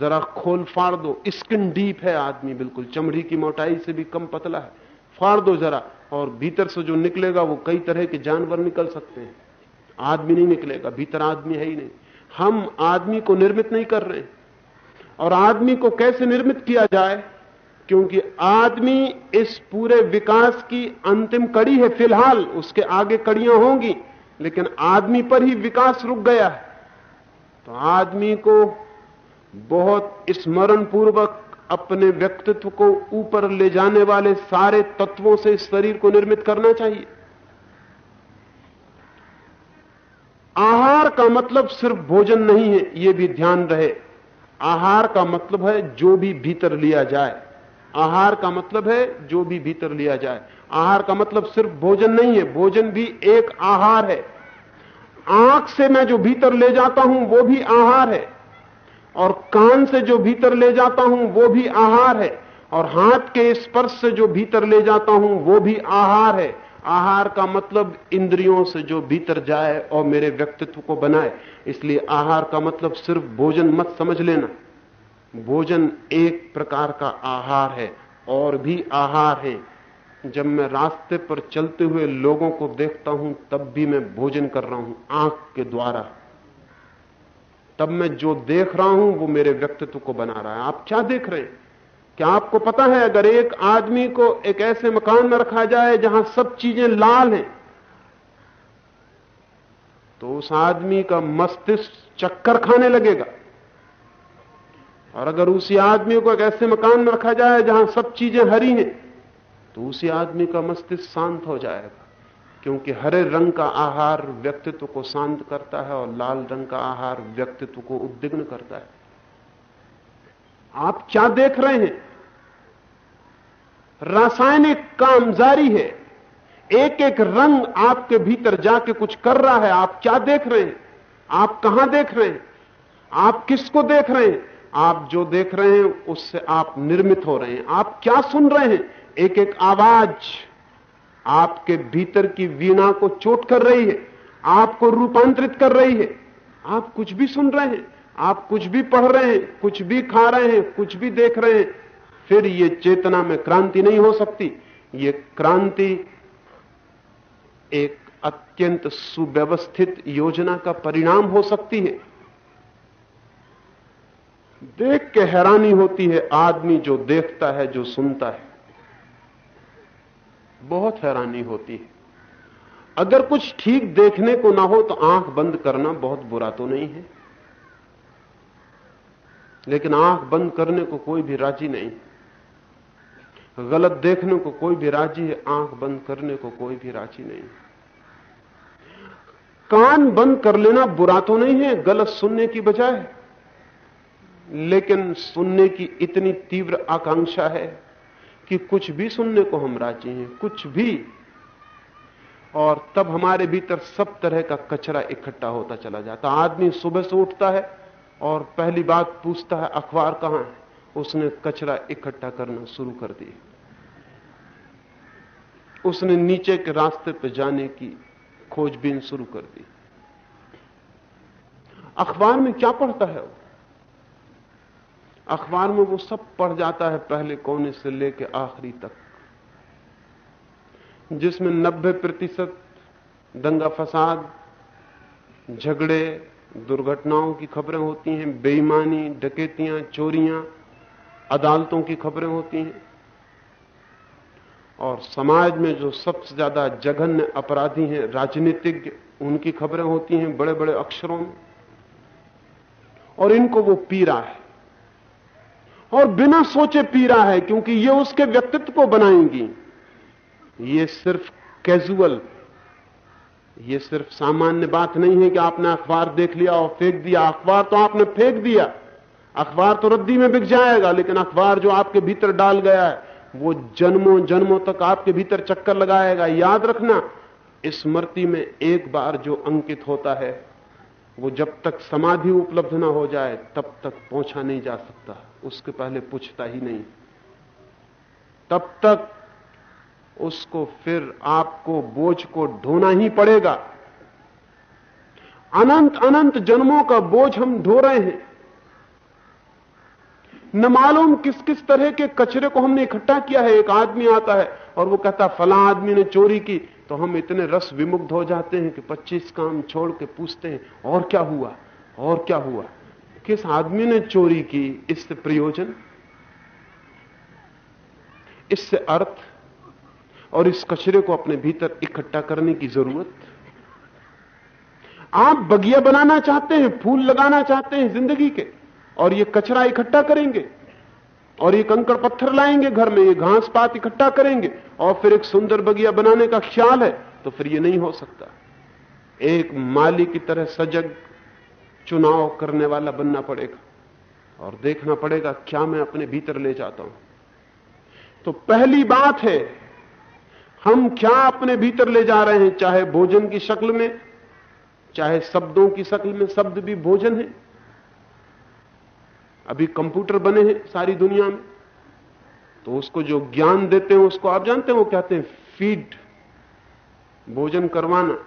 B: जरा खोल फाड़ दो, स्किन डीप है आदमी, बिल्कुल। चमड़ी की मोटाई से भी कम पतला है। फाड़ दो जरा, और भीतर से जो निकलेगा वो कई तरह के जानवर निकल सकते हैं। आदमी नहीं निकलेगा, भीतर आदमी है ही नहीं। हम आदमी को निर्मित नहीं कर रहे। और आदमी को कैसे निर्मित किया जाए? क्योंकि आदमी इस पूरे विकास की अंतिम कड़ी है फ़िलहाल, उसके आगे कड़ियाँ होंगी, लेकिन आदमी पर ही विकास रुक गया है। तो आदमी को बहुत स्मरण पूर्वक अपने व्यक्तित्व को ऊपर ले जाने वाले सारे तत्वों से इस शरीर को निर्मित करना चाहिए। आहार का मतलब सिर्फ़ भोजन नहीं है यह भी ध्यान रहे। आहार का मतलब है जो भी भीतर लिया जाए। आहार का मतलब है जो भी भीतर लिया जाए। आहार का मतलब सिर्फ़ भोजन नहीं है, भोजन भी एक आहार है। आँख से मैं जो भीतर ले जाता हूँ, वो भी आहार है। और कान से जो भीतर ले जाता हूँ, वो भी आहार है। और हाथ के स्पर्श से जो भीतर ले जाता हूँ, वो भी आहार है। आहार का मतलब इंद्रियों से जो भीतर जाए और मेरे व्यक्तित्व को बनाए। इसलिए आहार का मतलब सिर्फ़ भोजन मत समझ लेना। भोजन एक प्रकार का आहार है और भी आहार है। जब मैं रास्ते पर चलते हुए लोगों को देखता हूँ, तब भी मैं भोजन कर रहा हूँ आँख के द्वारा। तब मैं जो देख रहा हूँ, वो मेरे व्यक्तित्व को बना रहा है। आप क्या देख रहे हैं? क्या आपको पता है, अगर एक आदमी को एक ऐसे मकान में रखा जाए जहाँ सब चीज़ें लाल हैं तो उस आदमी का मस्तिष्क चक्कर खाने लगेगा। और अगर उसी आदमी को एक ऐसे मकान में रखा जाए जहाँ सब चीज़ें हरी हैं तो उसी आदमी का मस्तिष्क शांत हो जाएगा। क्योंकि हरे रंग का आहार व्यक्तित्व को शांत करता है और लाल रंग का आहार व्यक्तित्व को उद्विग्न करता है। आप क्या देख रहे हैं? रासायनिक काम जारी है। एक एक रंग आपके भीतर जाके कुछ कर रहा है। आप क्या देख रहे हैं? आप कहाँ देख रहे हैं? आप किसको देख रहे हैं? आप जो देख रहे हैं, उससे आप निर्मित हो रहे हैं। आप क्या सुन रहे हैं? एक एक आवाज़ आपके भीतर की वीणा को चोट कर रही है। आपको रूपांतरित कर रही है। आप कुछ भी सुन रहे हैं। आप कुछ भी पढ़ रहे हैं। कुछ भी खा रहे हैं। कुछ भी देख रहे हैं। फिर ये चेतना में क्रांति नहीं हो सकती। ये क्रांति एक अत्यंत सुव्यवस्थित योजना का परिणाम हो सकती है। देख के हैरानी होती है आदमी जो देखता है, जो सुनता है। बहुत हैरानी होती है। अगर कुछ ठीक देखने को ना हो तो आँख बंद करना बहुत बुरा तो नहीं है। लेकिन आँख बंद करने को कोई भी राज़ी नहीं। गलत देखने को कोई भी राज़ी है, आँख बंद करने को कोई भी राज़ी नहीं। कान बंद कर लेना बुरा तो नहीं है, गलत सुनने की बजाय लेकिन सुनने की इतनी तीव्र आकांक्षा है कि कुछ भी सुनने को हम राज़ी हैं, कुछ भी। और तब हमारे भीतर सब तरह का कचरा इकट्ठा होता चला जाता आदमी सुबह से उठता है और पहली बात पूछता है, अखबार कहाँ है? उसने कचरा इकट्ठा करना शुरू कर दिया। उसने नीचे के रास्ते पर जाने की खोजबीन शुरू कर दी। अखबार में क्या पढ़ता है वो? अखबार में वो सब पढ़ जाता है पहले कोने से लेकर आखिरी तक। जिसमें 90 प्रतिशत दंगा फसाद, झगड़े, दुर्घटनाओं की खबरें होती हैं, बेईमानी, डकैतियाँ, चोरियाँ, अदालतों की खबरें होती हैं। और समाज में जो सबसे ज़्यादा जघन्य अपराधी हैं, राजनीतिज्ञ, उनकी खबरें होती हैं बड़े बड़े अक्षरों में। और इनको वो पी रहा है। और बिना सोचे पी रहा है, क्योंकि ये उसके व्यक्तित्व को बनाएँगी। ये सिर्फ़ कैजुअल, ये सिर्फ़ सामान्य बात नहीं है कि आपने अखबार देख लिया और फेंक दिया। अखबार तो आपने फेंक दिया। अखबार तो रद्दी में बिक जाएगा, लेकिन अखबार जो आपके भीतर डाल गया है वो जन्मों जन्मों तक आपके भीतर चक्कर लगाएगा। याद रखना स्मृति में एक बार जो अंकित होता है, वो जब तक समाधि उपलब्ध ना हो जाए, तब तक पहुँचा नहीं जा सकता। उसके पहले पूछता ही नहीं। तब तक उसको फिर आपको बोझ को ढोना ही पड़ेगा। अनंत अनंत जन्मों का बोझ हम ढो रहे हैं। न मालूम किस किस तरह के कचरे को हमने इकट्ठा किया है, एक आदमी आता है और वो कहता फला आदमी ने चोरी की। तो हम इतने रस विमुग्ध हो जाते हैं कि 25 काम छोड़ के पूछते हैं, और क्या हुआ? और क्या हुआ? किस आदमी ने चोरी की? इससे प्रयोजन? इससे अर्थ? और इस कचरे को अपने भीतर इकट्ठा करने की ज़रूरत? आप बगिया बनाना चाहते हैं, फूल लगाना चाहते हैं ज़िंदगी के? और ये कचरा इकट्ठा करेंगे और ये कंकड़ पत्थर लाएँगे घर में, ये घास पात इकट्ठा करेंगे और फिर एक सुंदर बगिया बनाने का ख्याल है तो फिर ये नहीं हो सकता। एक माली की तरह सजग चुनाव करने वाला बनना पड़ेगा और देखना पड़ेगा क्या मैं अपने भीतर ले जाता हूँ। तो पहली बात है, हम क्या अपने भीतर ले जा रहे हैं, चाहे भोजन की शक्ल में, चाहे शब्दों की शक्ल में, शब्द भी भोजन है। अभी कंप्यूटर बने हैं सारी दुनिया में। तो उसको जो ज्ञान देते हैं, उसको आप जानते हैं, वो कहते हैं फ़ीड भोजन करवाना।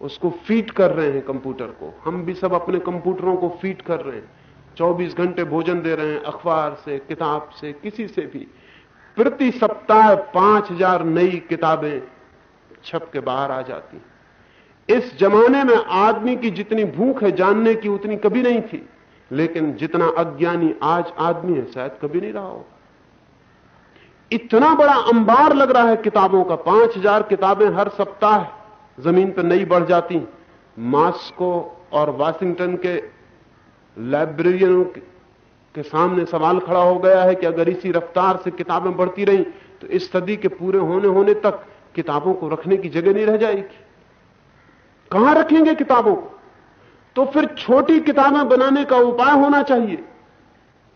B: उसको फ़ीड कर रहे हैं कंप्यूटर को। हम भी सब अपने कंप्यूटरों को फ़ीड कर रहे हैं। 24 घंटे भोजन दे रहे हैं, अखबार से, किताब से, किसी से भी। प्रति सप्ताह पाँच हज़ार नई किताबें छप के बाहर आ जाती इस जमाने में आदमी की जितनी भूख है, जानने की उतनी कभी नहीं थी। लेकिन जितना अज्ञानी आज आदमी है, शायद कभी नहीं रहा होगा। इतना बड़ा अंबार लग रहा है किताबों का। पाँच हज़ार किताबें हर सप्ताह ज़मीन पर नई बढ़ जाती। मास्को और वाशिंगटन के लाइब्रेरियनों के सामने सवाल खड़ा हो गया है कि अगर इसी रफ्तार से किताबें बढ़ती रहीं तो इस सदी के पूरे होने होने तक किताबों को रखने की जगह नहीं रह जाएगी। कहाँ रखेंगे किताबों को? तो फिर छोटी किताबें बनाने का उपाय होना चाहिए,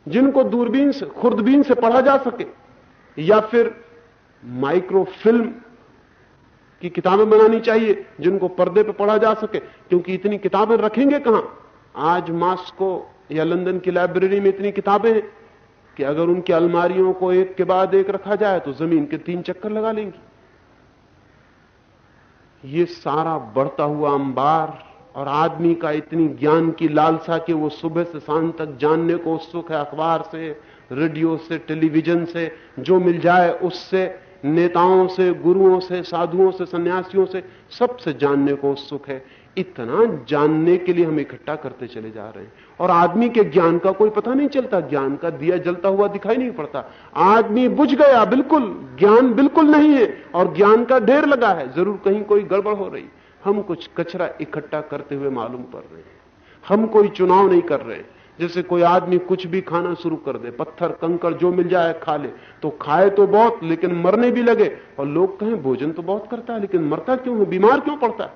B: जिनको दूरबीन से, खुर्दबीन से पढ़ा जा सके, या फिर माइक्रोफिल्म की किताबें बनानी चाहिए, जिनको पर्दे पर पढ़ा जा सके, क्योंकि इतनी किताबें रखेंगे कहाँ? आज मास्को या लंदन की लाइब्रेरी में इतनी किताबें हैं कि अगर उनकी अलमारियों को एक के बाद एक रखा जाए तो ज़मीन के तीन चक्कर लगा लेंगी। ये सारा बढ़ता हुआ अंबार और आदमी का इतनी ज्ञान की लालसा कि वो सुबह से शाम तक जानने को उत्सुक है अखबार से, रेडियो से, टेलीविज़न से, जो मिल जाए उससे, नेताओं से, गुरुओं से, साधुओं से, सन्यासियों से, सबसे जानने को उत्सुक है। इतना जानने के लिए हम इकट्ठा करते चले जा रहे हैं। और आदमी के ज्ञान का कोई पता नहीं चलता, ज्ञान का दिया जलता हुआ दिखाई नहीं पड़ता। आदमी बुझ गया, बिल्कुल, ज्ञान बिल्कुल नहीं है, और ज्ञान का ढेर लगा है, ज़रूर कहीं कोई गड़बड़ हो रही। हम कुछ कचरा इकट्ठा करते हुए मालूम पड़ रहे हैं। हम कोई चुनाव नहीं कर रहे जैसे कोई आदमी कुछ भी खाना शुरू कर दे, पत्थर, कंकड़ जो मिल जाए खा ले तो खाए तो बहुत, लेकिन मरने भी लगे। और लोग कहें, भोजन तो बहुत करता है, लेकिन मरता क्यों है? बीमार क्यों पड़ता है?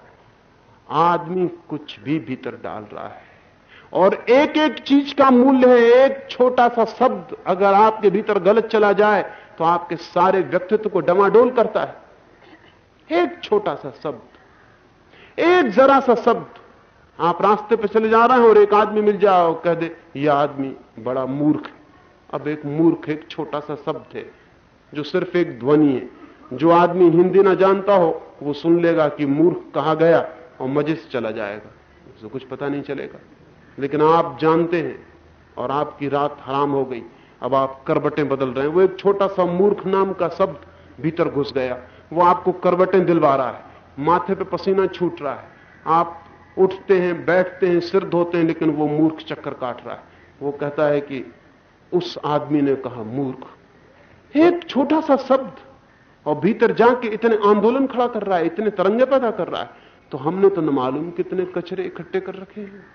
B: आदमी कुछ भी भीतर डाल रहा है। और एक एक चीज़ का मूल्य है, एक छोटा सा शब्द अगर आपके भीतर गलत चला जाए तो आपके सारे व्यक्तित्व को डमाडोल करता है। एक छोटा सा शब्द। एक जरा सा शब्द, आप रास्ते पे चले जा रहे हैं और एक आदमी मिल जाए और कह दे यह आदमी बड़ा मूर्ख है। अब एक मूर्ख एक छोटा सा शब्द है, जो सिर्फ़ एक ध्वनि है। जो आदमी हिंदी ना जानता हो, वो सुन लेगा कि मूर्ख कहा गया और मज़े से चला जाएगा। उसे कुछ पता नहीं चलेगा। लेकिन आप जानते हैं और आपकी रात हराम हो गई। अब आप करबटें बदल रहे हैं। वो एक छोटा सा मूर्ख नाम का शब्द भीतर घुस गया। वो आपको करबटें दिलवा रहा है। माथे पे पसीना छूट रहा है। आप उठते हैं, बैठते हैं, सिर धोते हैं, लेकिन वो मूर्ख चक्कर काट रहा है। वो कहता है कि उस आदमी ने कहा, मूर्ख। एक छोटा सा शब्द, और भीतर जाके इतने आंदोलन खड़ा कर रहा है, इतने तरंगे पैदा कर रहा है। तो हमने तो न मालूम कितने कचरे इकट्ठे कर रखे हैं।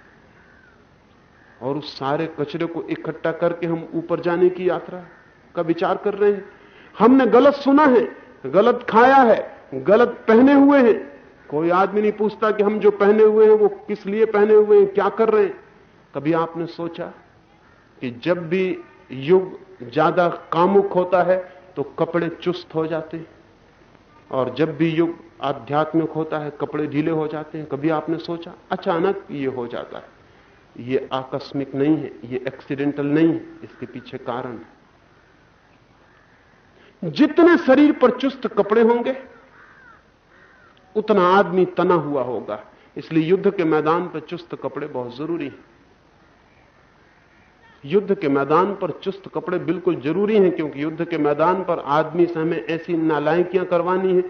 B: और उस सारे कचरे को इकट्ठा करके हम ऊपर जाने की यात्रा का विचार कर रहे हैं। हमने गलत सुना है, गलत खाया है गलत पहने हुए हैं। कोई आदमी नहीं पूछता कि हम जो पहने हुए हैं, वो किस लिए पहने हुए हैं, क्या कर रहे हैं। कभी आपने सोचा कि जब भी युग ज़्यादा कामुक होता है तो कपड़े चुस्त हो जाते हैं? और जब भी युग आध्यात्मिक होता है, कपड़े ढीले हो जाते हैं। कभी आपने सोचा, अचानक ये हो जाता है। ये आकस्मिक नहीं है, ये एक्सीडेंटल नहीं है, इसके पीछे कारण है। जितने शरीर पर चुस्त कपड़े होंगे उतना आदमी तना हुआ होगा। इसलिए युद्ध के मैदान पर चुस्त कपड़े बहुत ज़रूरी हैं। युद्ध के मैदान पर चुस्त कपड़े बिल्कुल ज़रूरी हैं, क्योंकि युद्ध के मैदान पर आदमी से हमें ऐसी नालायकियाँ करवानी है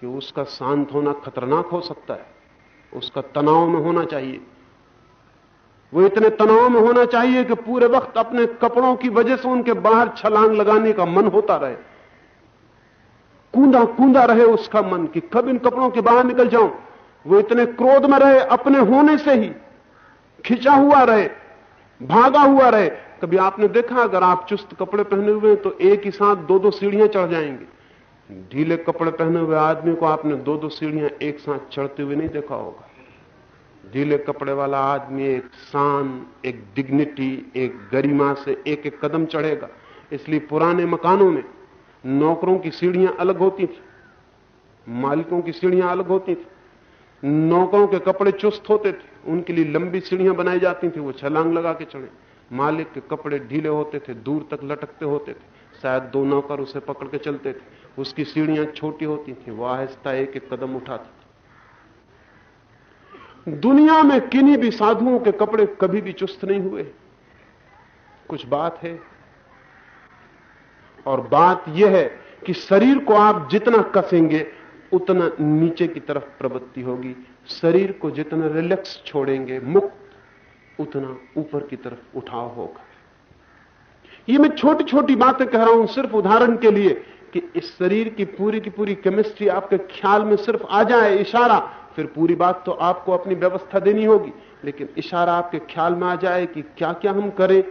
B: कि उसका शांत होना खतरनाक हो सकता है। उसका तनाव में होना चाहिए। वो इतने तनाव में होना चाहिए कि पूरे वक्त अपने कपड़ों की वजह से उनके बाहर छलांग लगाने का मन होता रहे। कूदा कूदा रहे उसका मन कि कब इन कपड़ों के बाहर निकल जाऊँ? वो इतने क्रोध में रहे अपने होने से ही। खिंचा हुआ रहे, भागा हुआ रहे। कभी आपने देखा, अगर आप चुस्त कपड़े पहने हुए तो एक ही साथ दो दो सीढ़ियाँ चढ़ जाएँगे। ढीले कपड़े पहने हुए आदमी को आपने दो दो सीढ़ियाँ एक साथ चढ़ते हुए नहीं देखा होगा। ढीले कपड़े वाला आदमी एक शान, एक डिग्निटी एक गरिमा से एक एक कदम चढ़ेगा। इसलिए पुराने मकानों में नौकरों की सीढ़ियाँ अलग होती थी, मालिकों की सीढ़ियाँ अलग होती थी, नौकरों के कपड़े चुस्त होते थे, उनके लिए लंबी सीढ़ियाँ बनाई जाती थी, वो छलांग लगा के चढ़े। मालिक के कपड़े ढीले होते थे, दूर तक लटकते होते थे, शायद दो नौकर उसे पकड़ के चलते थे, उसकी सीढ़ियाँ छोटी होती थी, वो आहिस्ता एक एक कदम उठाती दुनिया में किन्हीं भी साधुओं के कपड़े कभी भी चुस्त नहीं हुए। कुछ बात है और बात यह है कि शरीर को आप जितना कसेंगे, उतना नीचे की तरफ़ प्रवृत्ति होगी। शरीर को जितना रिलैक्स छोड़ेंगे मुक्त उतना ऊपर की तरफ़ उठाव होगा। ये मैं छोटी छोटी बातें कह रहा हूँ सिर्फ़ उदाहरण के लिए कि इस शरीर की पूरी की पूरी केमिस्ट्री आपके ख्याल में सिर्फ़ आ जाए, इशारा, फिर पूरी बात तो आपको अपनी व्यवस्था देनी होगी। लेकिन इशारा आपके ख्याल में आ जाए कि क्या क्या हम करें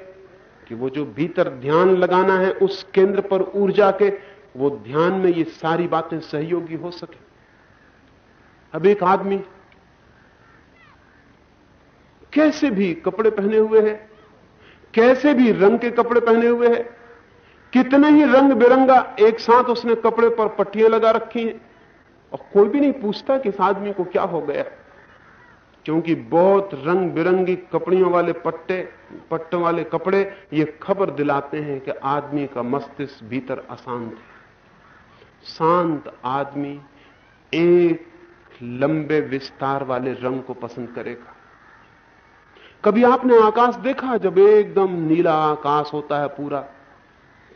B: कि वो जो भीतर ध्यान लगाना है उस केंद्र पर ऊर्जा के, वो ध्यान में ये सारी बातें सहयोगी हो सके। अब एक आदमी कैसे भी कपड़े पहने हुए हैं, कैसे भी रंग के कपड़े पहने हुए हैं, कितने ही रंग बिरंगा एक साथ उसने कपड़े पर पट्टियाँ लगा रखी हैं, और कोई भी नहीं पूछता कि इस आदमी को क्या हो गया। क्योंकि बहुत रंग बिरंगी कपड़ियों वाले पट्टे, पट्टों वाले कपड़े ये खबर दिलाते हैं कि आदमी का मस्तिष्क भीतर अशांत है। शांत आदमी एक लंबे विस्तार वाले रंग को पसंद करेगा। कभी आपने आकाश देखा जब एकदम नीला आकाश होता है पूरा?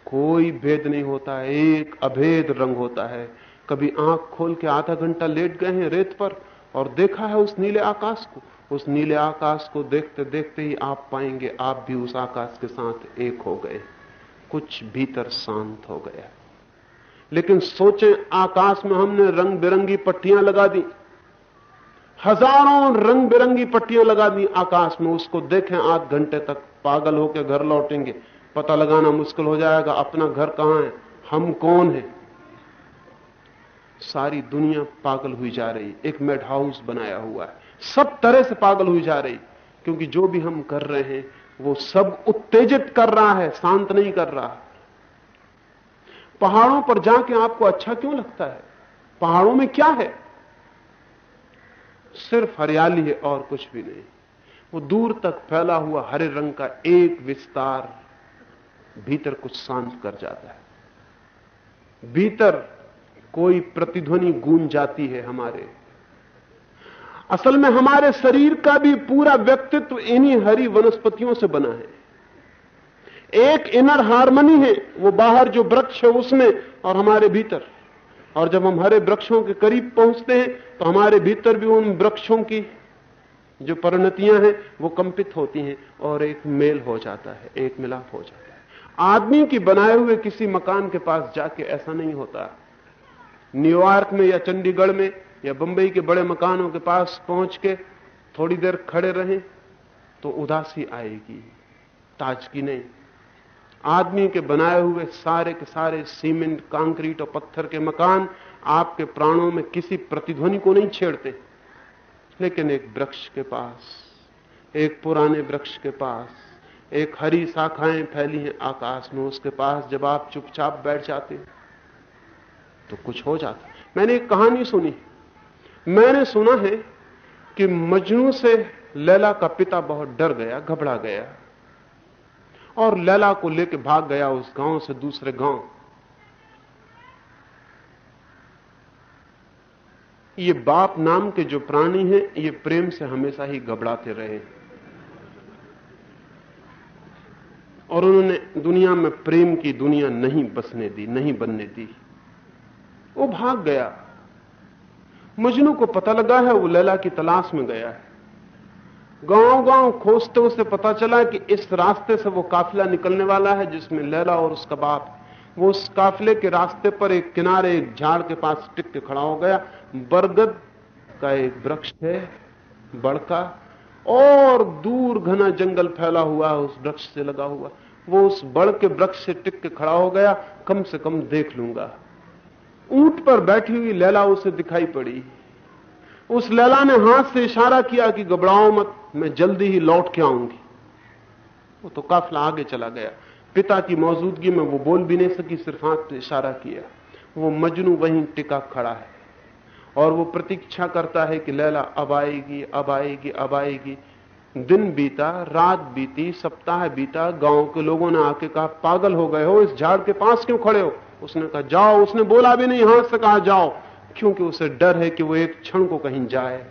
B: कोई भेद नहीं होता है, एक अभेद रंग होता है। कभी आँख खोल के आधा घंटा लेट गए हैं रेत पर और देखा है उस नीले आकाश को। उस नीले आकाश को देखते देखते ही आप पाएँगे, आप भी उस आकाश के साथ एक हो गए। कुछ भीतर शांत हो गया। लेकिन सोचें, आकाश में हमने रंग बिरंगी पट्टियाँ लगा दी। हज़ारों रंग बिरंगी पट्टियाँ लगा दी आकाश में। उसको देखें, आध घंटे तक पागल होकर घर लौटेंगे। पता लगाना मुश्किल हो जाएगा, अपना घर कहाँ है? हम कौन है? सारी दुनिया पागल हुई जा रही एक मेड हाउस बनाया हुआ है। सब तरह से पागल हुई जा रही क्योंकि जो भी हम कर रहे हैं, वो सब उत्तेजित कर रहा है, शांत नहीं कर रहा पहाड़ों पर जाके आपको अच्छा क्यों लगता है? पहाड़ों में क्या है? सिर्फ़ हरियाली है और कुछ भी नहीं। वो दूर तक फैला हुआ हरे रंग का एक विस्तार भीतर कुछ शांत कर जाता है। भीतर कोई प्रतिध्वनि गूंज जाती है हमारे। असल में हमारे शरीर का भी पूरा व्यक्तित्व इन्हीं हरी वनस्पतियों से बना है। एक इनर हार्मनी है, वो बाहर जो वृक्ष है उसमें और हमारे भीतर। और जब हम हरे वृक्षों के करीब पहुँचते हैं तो हमारे भीतर भी उन वृक्षों की जो परिणतियाँ हैं, वो कंपित होती हैं और एक मेल हो जाता है, एक मिलाप हो जाता है। आदमी की बनाए हुए किसी मकान के पास जाके ऐसा नहीं होता। न्यूयॉर्क में या चंडीगढ़ में या बंबई के बड़े मकानों के पास पहुँच के थोड़ी देर खड़े रहें तो उदासी आएगी। ताजगी नहीं। आदमी के बनाए हुए सारे के सारे सीमेंट, कंक्रीट और पत्थर के मकान आपके प्राणों में किसी प्रतिध्वनि को नहीं छेड़ते। लेकिन एक वृक्ष के पास, एक पुराने वृक्ष के पास, एक हरी शाखाएँ फैली हैं आकाश में, उसके पास जब आप चुपचाप बैठ जाते तो कुछ हो जाता मैंने एक कहानी सुनी। मैंने सुना है कि मजनू से लैला का पिता बहुत डर गया, घबरा गया और लैला को लेकर भाग गया उस गाँव से दूसरे गाँव। ये बाप नाम के जो प्राणी हैं, ये प्रेम से हमेशा ही घबराते रहे। और उन्होंने दुनिया में प्रेम की दुनिया नहीं बसने दी, नहीं बनने दी। वो भाग गया। मजनू को पता लगा है वो लैला की तलाश में गया है। गाँव गाँव खोजते उसे पता चला कि इस रास्ते से वो काफिला निकलने वाला है, जिसमें लैला और उसका बाप। वो उस काफिले के रास्ते पर एक किनारे, एक झाड़ के पास टिक के खड़ा हो गया। बरगद का एक वृक्ष है, बड़का, और दूर घना जंगल फैला हुआ है, उस वृक्ष से लगा हुआ। वो उस बड़ के वृक्ष से टिक के खड़ा हो गया। कम से कम देख लूँगा। ऊँट पर बैठी हुई लैला उसे दिखाई पड़ी। उस लैला ने हाथ से इशारा किया कि घबराओ मत, मैं जल्दी ही लौट के आऊँगी। वो तो काफला आगे चला गया। पिता की मौजूदगी में वो बोल भी नहीं सकी, सिर्फ़ हाथ से इशारा किया। वो मजनू वहीं टिका खड़ा है। और वो प्रतीक्षा करता है कि लैला अब आएगी अब आएगी अब आएगी। दिन बीता, रात बीती, सप्ताह बीता, गाँव के लोगों ने आके कहा, पागल हो गए हो, इस झाड़ के पास क्यों खड़े हो? उसने कहा, जाओ। उसने बोला भी नहीं, हाथ से कहा, जाओ। क्योंकि उसे डर है कि वो एक क्षण को कहीं जाए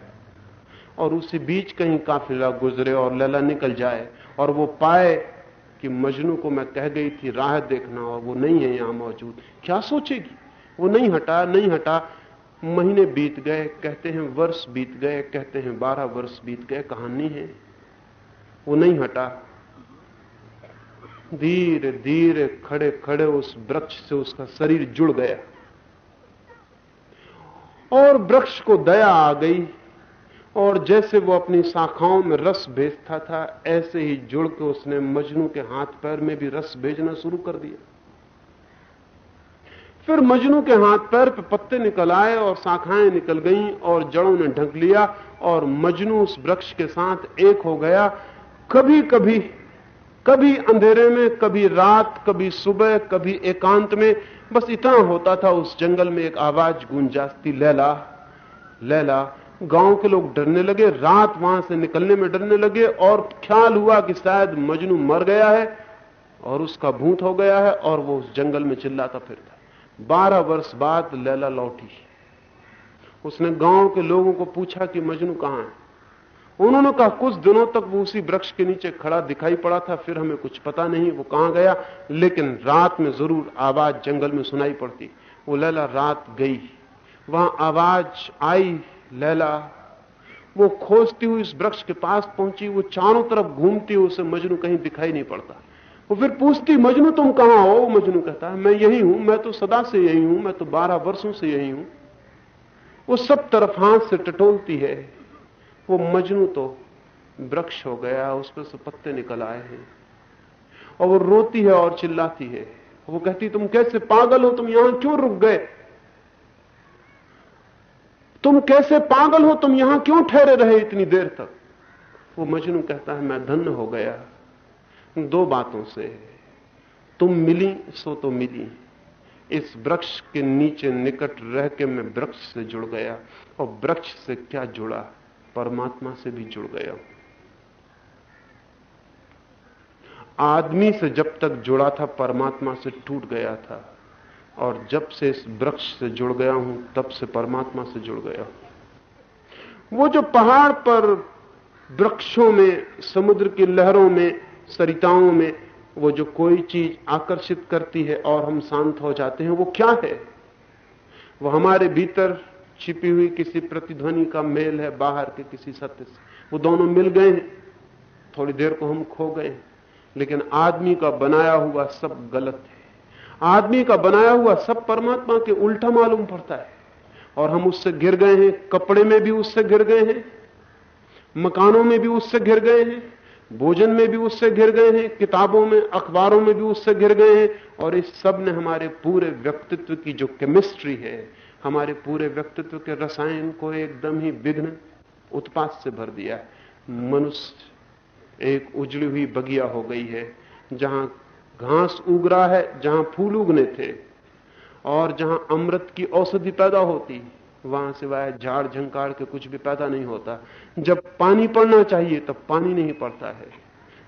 B: और उसी बीच कहीं काफिला गुजरे और लला निकल जाए और वो पाए कि मजनू को मैं कह गई थी, राह देखना। और वो नहीं है यहाँ मौजूद। क्या सोचेगी? वो नहीं हटा नहीं हटा। महीने बीत गए, कहते हैं वर्ष बीत गए, कहते हैं बारह वर्ष बीत गए, कहानी है। वो नहीं हटा। धीरे धीरे खड़े खड़े उस वृक्ष से उसका शरीर जुड़ गया। और वृक्ष को दया आ गई, और जैसे वो अपनी शाखाओं में रस भेजता था, ऐसे ही जुड़ के उसने मजनू के हाथ पैर में भी रस भेजना शुरू कर दिया। फिर मजनू के हाथ पैर पे पत्ते निकल आए और शाखाएँ निकल गईं, और जड़ों ने ढक लिया, और मजनू उस वृक्ष के साथ एक हो गया। कभी कभी कभी अंधेरे में, कभी रात, कभी सुबह, कभी एकांत में, बस इतना होता था उस जंगल में एक आवाज़ गूंजाती, लैला लैला। गाँव के लोग डरने लगे, रात वहाँ से निकलने में डरने लगे और ख्याल हुआ कि शायद मजनू मर गया है और उसका भूत हो गया है और वो उस जंगल में चिल्लाता फिरता बारह वर्ष बाद लैला लौटी। उसने गाँव के लोगों को पूछा कि मजनू कहाँ है? उन्होंने कहा, कुछ दिनों तक वो उसी वृक्ष के नीचे खड़ा दिखाई पड़ा था, फिर हमें कुछ पता नहीं, वो कहाँ गया? लेकिन रात में ज़रूर आवाज़ जंगल में सुनाई पड़ती। वो लैला रात गई। वहाँ आवाज़ आई, लैला। वो खोजती हुई इस वृक्ष के पास पहुँची, वो चारों तरफ़ घूमती हुई उसे मजनू कहीं दिखाई नहीं पड़ता। वो फिर पूछती, मजनू तुम कहाँ हो? मजनू कहता है, मैं यही हूँ, मैं तो सदा से यही हूँ, मैं तो बारह वर्षों से यही हूँ। वो सब तरफ़ हाथ से टटोलती है। वो मजनू तो वृक्ष हो गया, उस पर से पत्ते निकल आए हैं। और वो रोती है और चिल्लाती है। वो कहती, तुम कैसे पागल हो? तुम यहाँ क्यों रुक गए? तुम कैसे पागल हो? तुम यहाँ क्यों ठहरे रहे इतनी देर तक? वो मजनू कहता है, मैं धन्य हो गया दो बातों से। तुम मिली, सो तो मिली। इस वृक्ष के नीचे निकट रह के मैं वृक्ष से जुड़ गया और वृक्ष से क्या जुड़ा? परमात्मा से भी जुड़ गया। आदमी से जब तक जुड़ा था, परमात्मा से टूट गया था। और जब से इस वृक्ष से जुड़ गया हूँ, तब से परमात्मा से जुड़ गया। वो जो पहाड़ पर वृक्षों में, समुद्र की लहरों में, सरिताओं में, वो जो कोई चीज़ आकर्षित करती है और हम शांत हो जाते हैं, वो क्या है? वो हमारे भीतर छिपी हुई किसी प्रतिध्वनि का मेल है बाहर के किसी सत्य से। वो दोनों मिल गए हैं। थोड़ी देर को हम खो गए हैं। लेकिन आदमी का बनाया हुआ सब गलत है। आदमी का बनाया हुआ सब परमात्मा के उल्टा मालूम पड़ता है। और हम उससे घिर गए हैं। कपड़े में भी उससे घिर गए हैं। मकानों में भी उससे घिर गए हैं। भोजन में भी उससे घिर गए हैं। किताबों में, अखबारों में भी उससे घिर गए हैं। और इस सबने हमारे पूरे व्यक्तित्व की जो केमिस्ट्री है हमारे पूरे व्यक्तित्व के रसायन को एकदम ही विघ्न उत्पाद से भर दिया है। मनुष्य एक उजड़ी हुई बगिया हो गई है, जहाँ घास उग रहा है, जहाँ फूल उगने थे, और जहाँ अमृत की औषधि पैदा होती, वहाँ सिवाय झाड़ झंकार के कुछ भी पैदा नहीं होता। जब पानी पड़ना चाहिए, तब पानी नहीं पड़ता है।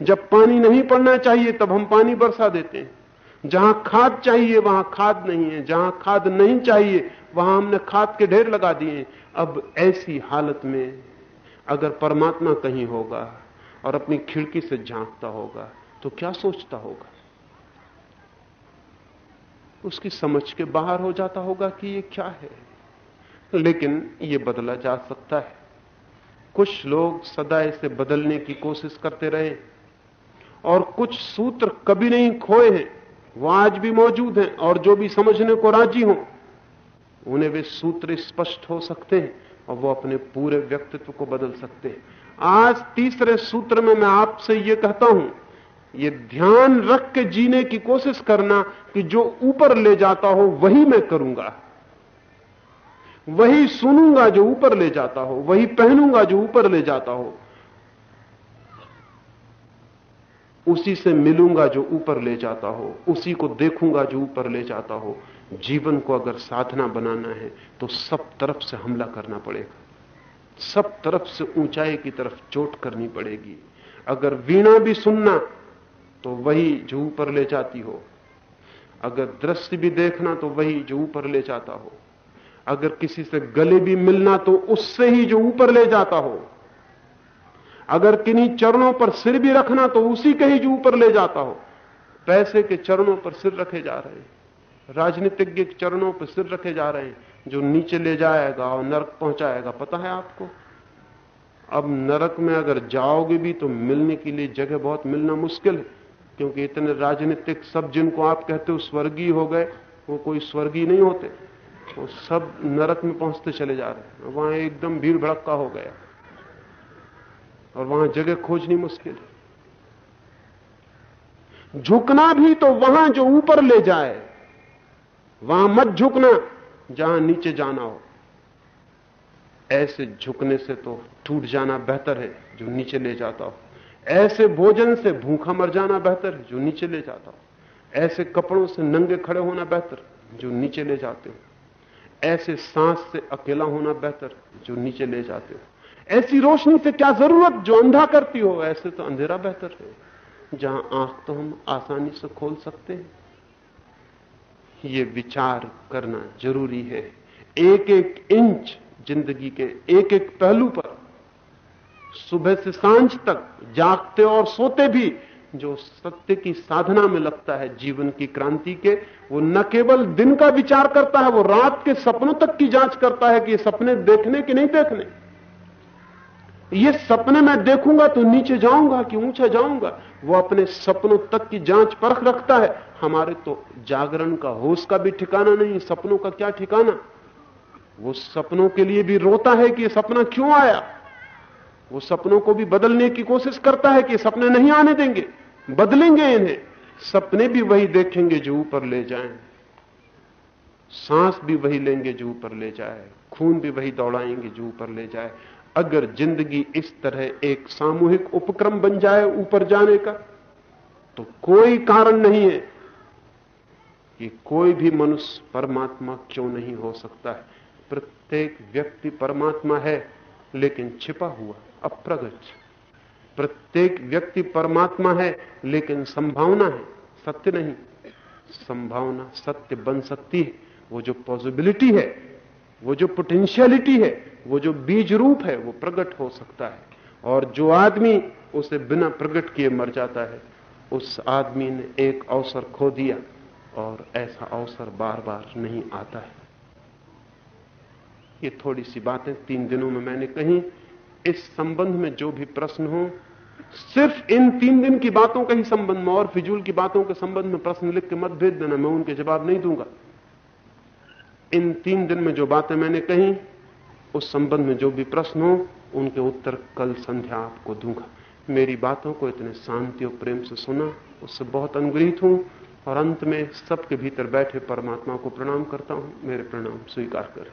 B: जब पानी नहीं पड़ना चाहिए, तब हम पानी बरसा देते हैं। जहाँ खाद चाहिए, वहाँ खाद नहीं है। जहाँ खाद नहीं चाहिए, वहाँ हमने खाद के ढेर लगा दिए अब ऐसी हालत में अगर परमात्मा कहीं होगा और अपनी खिड़की से झांकता होगा तो क्या सोचता होगा? उसकी समझ के बाहर हो जाता होगा कि ये क्या है। लेकिन ये बदला जा सकता है। कुछ लोग सदा इसे बदलने की कोशिश करते रहे और कुछ सूत्र कभी नहीं खोए हैं। वो आज भी मौजूद हैं और जो भी समझने को राज़ी हो, उन्हें वे सूत्र स्पष्ट हो सकते हैं और वो अपने पूरे व्यक्तित्व को बदल सकते हैं। आज तीसरे सूत्र में मैं आपसे ये कहता हूँ, ये ध्यान रख के जीने की कोशिश करना कि जो ऊपर ले जाता हो, वही मैं करूँगा। वही सुनूँगा जो ऊपर ले जाता हो, वही पहनूँगा जो ऊपर ले जाता हो। उसी से मिलूँगा जो ऊपर ले जाता हो, उसी को देखूँगा जो ऊपर ले जाता हो। जीवन को अगर साधना बनाना है तो सब तरफ़ से हमला करना पड़ेगा। सब तरफ़ से ऊंचाई की तरफ़ चोट करनी पड़ेगी। अगर वीणा भी सुनना तो वही जो ऊपर ले जाती हो। अगर दृश्य भी देखना तो वही जो ऊपर ले जाता हो। अगर किसी से गले भी मिलना तो उससे ही जो ऊपर ले जाता हो। अगर किन्हीं चरणों पर सिर भी रखना तो उसी के ही ऊपर ले जाता हो। पैसे के चरणों पर सिर रखे जा रहे हैं। राजनीतिज्ञ चरणों पर सिर रखे जा रहे हैं। जो नीचे ले जाएगा और नरक पहुंचाएगा, पता है आपको? अब नरक में अगर जाओगे भी तो मिलने के लिए जगह बहुत मिलना मुश्किल है, क्योंकि इतने राजनीतिक सब जिनको आप कहते हो स्वर्गीय हो गए, वो कोई स्वर्गीय नहीं होते। वो सब नरक में पहुँचते चले जा रहे हैं। वहाँ एकदम भीड़ भड़का हो गया। और वहाँ जगह खोजनी मुश्किल है। झुकना भी तो वहाँ जो ऊपर ले जाए, वहाँ मत झुकना, जहाँ नीचे जाना हो। ऐसे झुकने से तो टूट जाना बेहतर है, जो नीचे ले जाता हो। ऐसे भोजन से भूखा मर जाना बेहतर है, जो नीचे ले जाता हो। ऐसे कपड़ों से नंगे खड़े होना बेहतर, जो नीचे ले जाते हो। ऐसे सांस से अकेला होना बेहतर, जो नीचे ले जाते हो। ऐसी रोशनी से क्या ज़रूरत? जो अंधा करती हो, ऐसे तो अंधेरा बेहतर है। जहाँ आँख तो हम आसानी से खोल सकते हैं। ये विचार करना ज़रूरी है। एक एक इंच ज़िंदगी के एक एक पहलू पर, सुबह से साँझ तक जागते और सोते भी, जो सत्य की साधना में लगता है जीवन की क्रांति के, वो न केवल दिन का विचार करता है, वो रात के सपनों तक की जाँच करता है कि सपने देखने कि नहीं देखने। ये सपने मैं देखूँगा तो नीचे जाऊँगा कि ऊँचा जाऊँगा। वो अपने सपनों तक की जाँच परख रखता है। हमारे तो जागरण का होश का भी ठिकाना नहीं, सपनों का क्या ठिकाना? वो सपनों के लिए भी रोता है कि ये सपना क्यों आया? वो सपनों को भी बदलने की कोशिश करता है कि सपने नहीं आने देंगे। बदलेंगे इन्हें। सपने भी वही देखेंगे जो ऊपर ले जाएँ। सांस भी वही लेंगे जो ऊपर ले जाए। खून भी वही दौड़ाएँगे जो ऊपर ले जाए। अगर ज़िंदगी इस तरह एक सामूहिक उपक्रम बन जाए ऊपर जाने का तो कोई कारण नहीं है कि कोई भी मनुष्य परमात्मा क्यों नहीं हो सकता है। प्रत्येक व्यक्ति परमात्मा है, लेकिन छिपा हुआ अप्रगट प्रत्येक व्यक्ति परमात्मा है, लेकिन संभावना है, सत्य नहीं। संभावना सत्य बन सकती है, वो जो पॉसिबिलिटी है वो जो पोटेंशियलिटी है, वो जो बीज रूप है, वो प्रकट हो सकता है। और जो आदमी उसे बिना प्रकट किए मर जाता है, उस आदमी ने एक अवसर खो दिया और ऐसा अवसर बार बार नहीं आता है। ये थोड़ी सी बातें तीन दिनों में मैंने कही। इस संबंध में जो भी प्रश्न हो, सिर्फ़ इन तीन दिन की बातों का ही संबंध में और फिजूल की बातों के संबंध में प्रश्न लिख के मत भेज देना, मैं उनके जवाब नहीं दूँगा। इन तीन दिन में जो बातें मैंने कही, उस संबंध में जो भी प्रश्न हो, उनके उत्तर कल संध्या आपको दूँगा। मेरी बातों को इतने शांति और प्रेम से सुना, उससे बहुत अनुग्रहित हूँ और अंत में सबके भीतर बैठे परमात्मा को प्रणाम करता हूँ। मेरे प्रणाम स्वीकार करें।